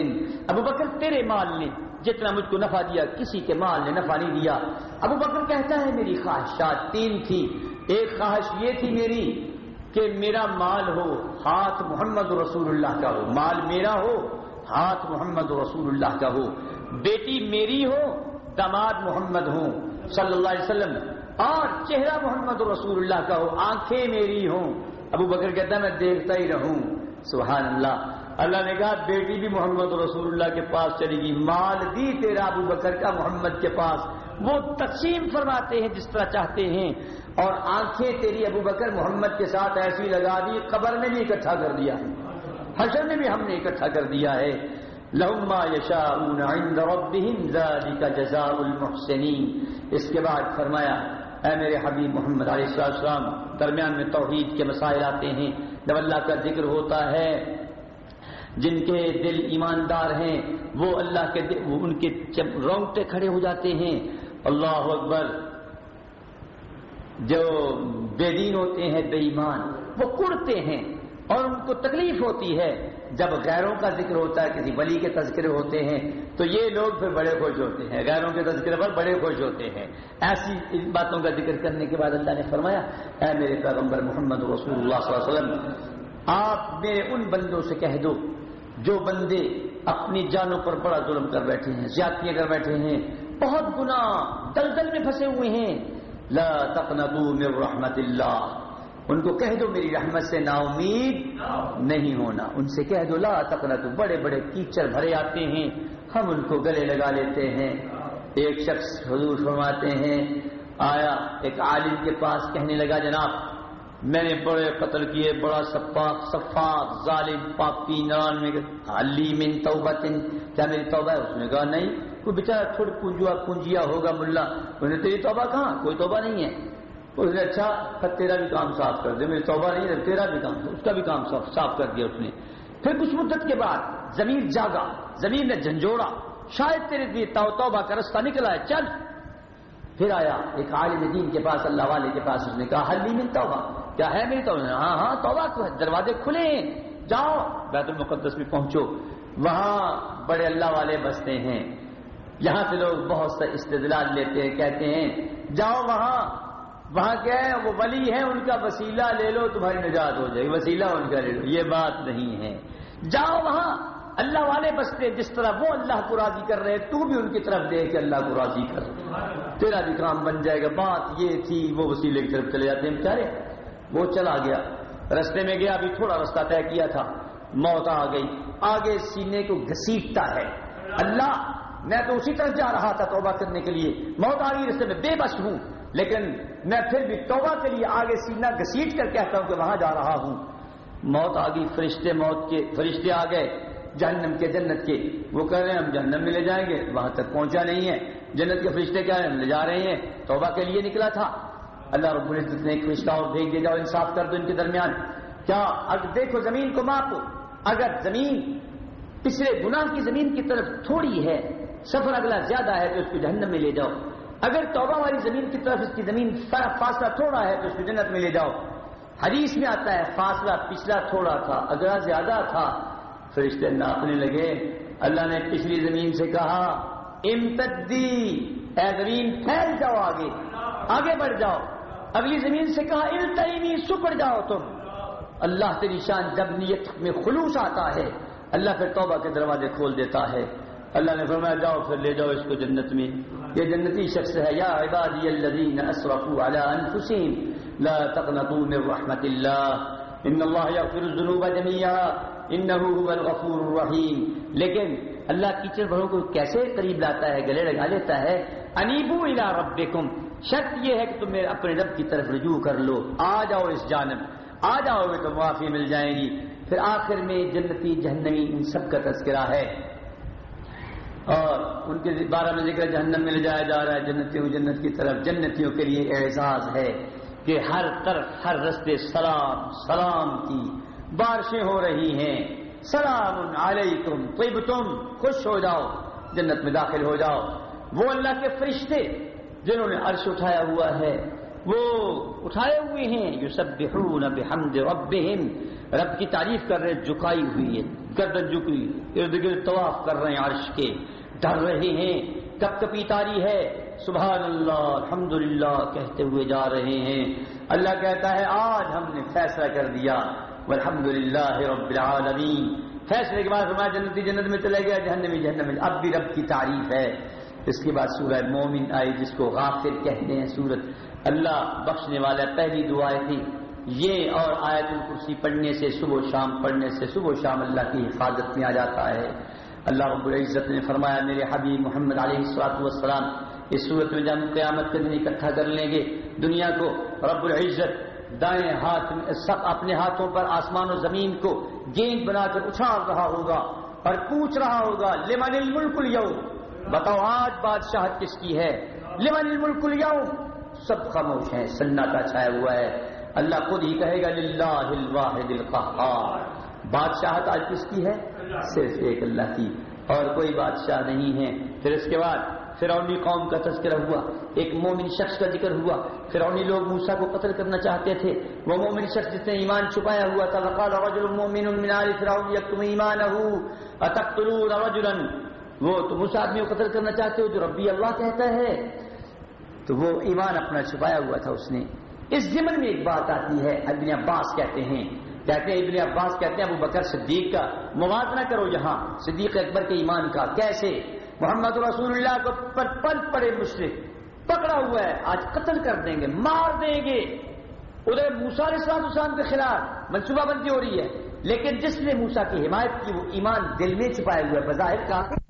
ابو بکر، تیرے مال نے جتنا مجھ کو نفع دیا، کسی کے مال نے نفع نہیں دیا۔ ابو بکر کہتا ہے، میری خواہشات تین تھی۔ ایک خواہش یہ تھی میری کہ میرا مال ہو، ہاتھ محمد رسول اللہ کا ہو۔ مال میرا ہو، ہاتھ محمد رسول اللہ کا ہو۔ بیٹی میری ہو داماد محمد ہوں۔ صلی اللہ علیہ وسلم، اور چہرہ محمد رسول اللہ کا ہو۔ آنکھیں میری ہوں۔ ابو بکر کہتا ہے، میں دیکھتا ہی رہوں۔ سبحان اللہ۔ اللہ نے کہا، بیٹی بھی محمد رسول اللہ کے پاس چلے گی مال دی تیرا ابو بکر کا محمد کے پاس۔ وہ تقسیم فرماتے ہیں جس طرح چاہتے ہیں۔ اور آنکھیں تیری ابو بکر محمد کے ساتھ ایسی لگا دی، قبر میں بھی اکٹھا کر دیا حشر میں بھی ہم نے اکٹھا کر دیا ہے۔ لہما یشاءون عند ربهم ذلك جزاء المحسنین۔ اس کے بعد فرمایا، اے میرے حبیب محمد علیہ السلام درمیان میں توحید کے مسائل آتے ہیں۔ جب اللہ کا ذکر ہوتا ہے، جن کے دل ایماندار ہیں، وہ اللہ کے دل، ان کے رونگٹے کھڑے ہو جاتے ہیں۔ اللہ اکبر جو بے دین ہوتے ہیں، بے ایمان، وہ کڑتے ہیں اور ان کو تکلیف ہوتی ہے۔ جب غیروں کا ذکر ہوتا ہے، کسی ولی کے تذکرے ہوتے ہیں، تو یہ لوگ پھر بڑے خوش ہوتے ہیں۔ غیروں کے تذکرے پر بڑے خوش ہوتے ہیں۔ ایسی باتوں کا ذکر کرنے کے بعد اللہ نے فرمایا، اے میرے پیغمبر محمد رسول اللہ صلی اللہ علیہ وسلم، آپ میرے ان بندوں سے کہہ دو جو بندے اپنی جانوں پر بڑا ظلم کر بیٹھے ہیں زیادتیاں کر بیٹھے ہیں۔ بہت گناہ، دلدل میں پھنسے ہوئے ہیں۔ لا تقنطوا من رحمت اللہ۔ ان کو کہہ دو میری رحمت سے نا امید نہیں ہونا۔ ان سے کہہ دو لا تقنطوا۔ بڑے بڑے کیچڑ بھرے آتے ہیں۔ ہم ان کو گلے لگا لیتے ہیں۔ ایک شخص حضور فرماتے ہیں۔ آیا ایک عالم کے پاس کہنے لگا، جناب، میں نے بڑے قتل کیے، بڑا سفاق صفاق ظالم پاپی نان میں علی من توبت کیا میری توبہ ہے؟ اس نے کہا، نہیں۔ کوئی بیچارہ تھوڑی پونجوا پونجیا ہوگا ملا۔ اس نے تیری توبہ کہاں؟ کوئی توبہ نہیں ہے۔ اس نے اچھا پھر تیرا بھی کام صاف کر دے۔ میری توبہ نہیں ہے، تیرا بھی کام اس کا بھی کام صاف صاف کر دیا اس نے۔ پھر کچھ مدت کے بعد زمین جاگا۔ زمین نے جھنجھوڑا۔ شاید تیرے لیے توبہ کا رستہ نکلا ہے۔ چل۔ پھر آیا ایک عالم دین کے پاس، اللہ والے کے پاس۔ اس نے کہا حلی من توبہ۔ کیا ہے میری توبہ؟ ہاں ہاں توبہ تو ہے۔ دروازے کھلے ہیں۔ جاؤ۔ بیت المقدس میں پہنچو۔ وہاں بڑے اللہ والے بستے ہیں۔ یہاں سے لوگ بہت سا استدلال لیتے ہیں، کہتے ہیں، جاؤ وہاں وہاں کیا ہے، وہ ولی ہے، ان کا وسیلہ لے لو، تمہاری نجات ہو جائے گی، وسیلہ ان کا لے لو، یہ بات نہیں ہے۔ جاؤ وہاں، اللہ والے بستے جس طرح وہ اللہ کو راضی کر رہے، تو بھی ان کی طرف دے کہ اللہ کو راضی کر۔ تیرا بھی کام بن جائے گا، بات یہ تھی، وہ وسیلے کی طرف چلے جاتے ہیں۔ بیچارے، وہ چلا گیا۔ رستے میں گیا، ابھی تھوڑا رستہ طے کیا تھا۔ موت آ گئی۔ آگے سینے کو گھسیٹتا ہے۔ اللہ میں تو اسی طرف جا رہا تھا توبہ کرنے کے لیے۔ موت آ گئی رستے میں بے بس ہوں۔ لیکن میں پھر بھی توبہ کے لیے آگے سینہ گھسیٹ کر کہتا ہوں کہ وہاں جا رہا ہوں۔ موت آ گئی، فرشتے موت کے فرشتے آ گئے۔ جہنم کے جنت کے۔ وہ کہہ رہے ہیں، ہم جہنم میں لے جائیں گے، وہاں تک پہنچا نہیں ہے۔ جنت کے فرشتے کیا ہم لے جا رہے ہیں۔ توبہ کے لیے نکلا تھا۔ اللہ رب العزت نے ایک فرشتہ اور بھیج دے جاؤ انصاف کر دو ان کے درمیان۔ کیا اگر دیکھو زمین کو ماپو۔ اگر زمین پچھلے گناہ کی زمین کی طرف تھوڑی ہے سفر اگلا زیادہ ہے تو اس کو جہنم میں لے جاؤ۔ اگر توبہ والی زمین کی طرف اس کی زمین فاصلہ تھوڑا ہے تو اس کو جنت میں لے جاؤ۔ حدیث میں آتا ہے، فاصلہ پچھلا تھوڑا تھا، اگلا زیادہ تھا۔ فرشتے ناپنے لگے۔ اللہ نے پچھلی زمین سے کہا، امتدی، اے زمین، پھیل جاؤ آگے آگے بڑھ جاؤ۔ اگلی زمین سے کہا التعینی سکڑ جاؤ تم۔ اللہ تیری شان جب نیت میں خلوص آتا ہے، اللہ پھر توبہ کے دروازے کھول دیتا ہے۔ اللہ نے فرمایا، جاؤ پھر لے جاؤ اس کو جنت میں۔ یہ جنتی شخص ہے، یا عبادی الذین اسرفوا علی انفسهم لا تقنطوا من رحمت اللہ۔ ان اللہ یغفر الذنوب جميعا انه هو الغفور الرحیم۔ لیکن اللہ کیچڑ بھروں کو کیسے قریب لاتا ہے، گلے لگا لیتا ہے؟ انیبو الى ربکم۔ شرط یہ ہے کہ تم اپنے رب کی طرف رجوع کر لو۔ آ جاؤ اس جانب۔ آ جاؤ گے تو معافی مل جائے گی۔ پھر آخر میں جنتی جہنمی ان سب کا تذکرہ ہے۔ اور ان کے بارے میں ذکر جہنم میں لے جایا جا رہا ہے جنتیوں جنت کی طرف جنتیوں کے لیے اعزاز ہے کہ ہر طرف، ہر رستے سلام سلام کی بارشیں ہو رہی ہیں۔ سلام علیکم، طیب تم، خوش ہو جاؤ، جنت میں داخل ہو جاؤ۔ وہ اللہ کے فرشتے جنہوں نے عرش اٹھایا ہوا ہے وہ اٹھائے ہوئے ہیں جو سب بحمد ربهم رب کی تعریف کر رہے، جھکائی ہوئی ہے گردن جھکی ارد گرد طواف کر رہے ہیں عرش کے۔ ڈر رہے ہیں کب کپی تاری ہے۔ سبحان اللہ الحمد کہتے ہوئے جا رہے ہیں۔ اللہ کہتا ہے، آج ہم نے فیصلہ کر دیا۔ الحمد للہ رب العالمین۔ فیصلے کے بعد ہمارا جنتی جنت میں چلے گیا جہنمی جہنم میں۔ اب بھی رب کی تعریف ہے۔ اس کے بعد سورہ مومن آئی جس کو غافر کہتے ہیں، سورت اللہ بخشنے والا پہلی دعائیں تھی، یہ اور آیت الکرسی پڑھنے سے صبح و شام، پڑھنے سے صبح و شام اللہ کی حفاظت میں آ جاتا ہے۔ اللہ رب العزت نے فرمایا، میرے حبیب محمد علیہ السلاط والسلام، اس صورت میں جب قیامت کے دن اکٹھا کر لیں گے، دنیا کو رب العزت دائیں ہاتھ، سب اپنے ہاتھوں پر آسمان و زمین کو گیند بنا کر اچھال رہا ہوگا اور پوچھ رہا ہوگا، لمن الملک اليوم؟ بتاؤ آج بادشاہت کس کی ہے؟ لمن الملک اليوم؟ سب خاموش ہیں سناٹا چھایا ہوا ہے۔ اللہ خود ہی کہے گا، للہ الواحد القہار۔ بادشاہت آج کس کی ہے؟ صرف ایک اللہ کی۔ اور کوئی بادشاہ نہیں ہے۔ پھر اس کے بعد فرونی قوم کا تذکرہ ہوا۔ ایک مومن شخص کا ذکر ہوا۔ فرونی لوگ موسا کو قتل کرنا چاہتے تھے۔ وہ مومن شخص جس نے ایمان چھپایا ہوا تھا، وقال رجل مومن من آل فرعون یکتم ایمانه اتقتلون رجلا۔ وہ تو موسا آدمی کو قتل کرنا چاہتے ہو جو ربی اللہ کہتا ہے۔ تو وہ ایمان اپنا چھپایا ہوا تھا اس نے۔ اس ضمن میں ایک بات آتی ہے، ابن عباس کہتے ہیں۔ کہتے ہیں، ابن عباس کہتے ہیں، ابو بکر صدیق کا موازنہ کرو یہاں، صدیق اکبر کے ایمان کا۔ کیسے؟ محمد رسول اللہ کو پر پل پڑے مشرق، پکڑا ہوا ہے، آج قتل کر دیں گے، مار دیں گے۔ ادھر موسا اسلام اسلام کے خلاف منصوبہ بندی ہو رہی ہے، لیکن جس نے موسا کی حمایت کی، وہ ایمان دل میں چھپائے ہوئے بظاہر کا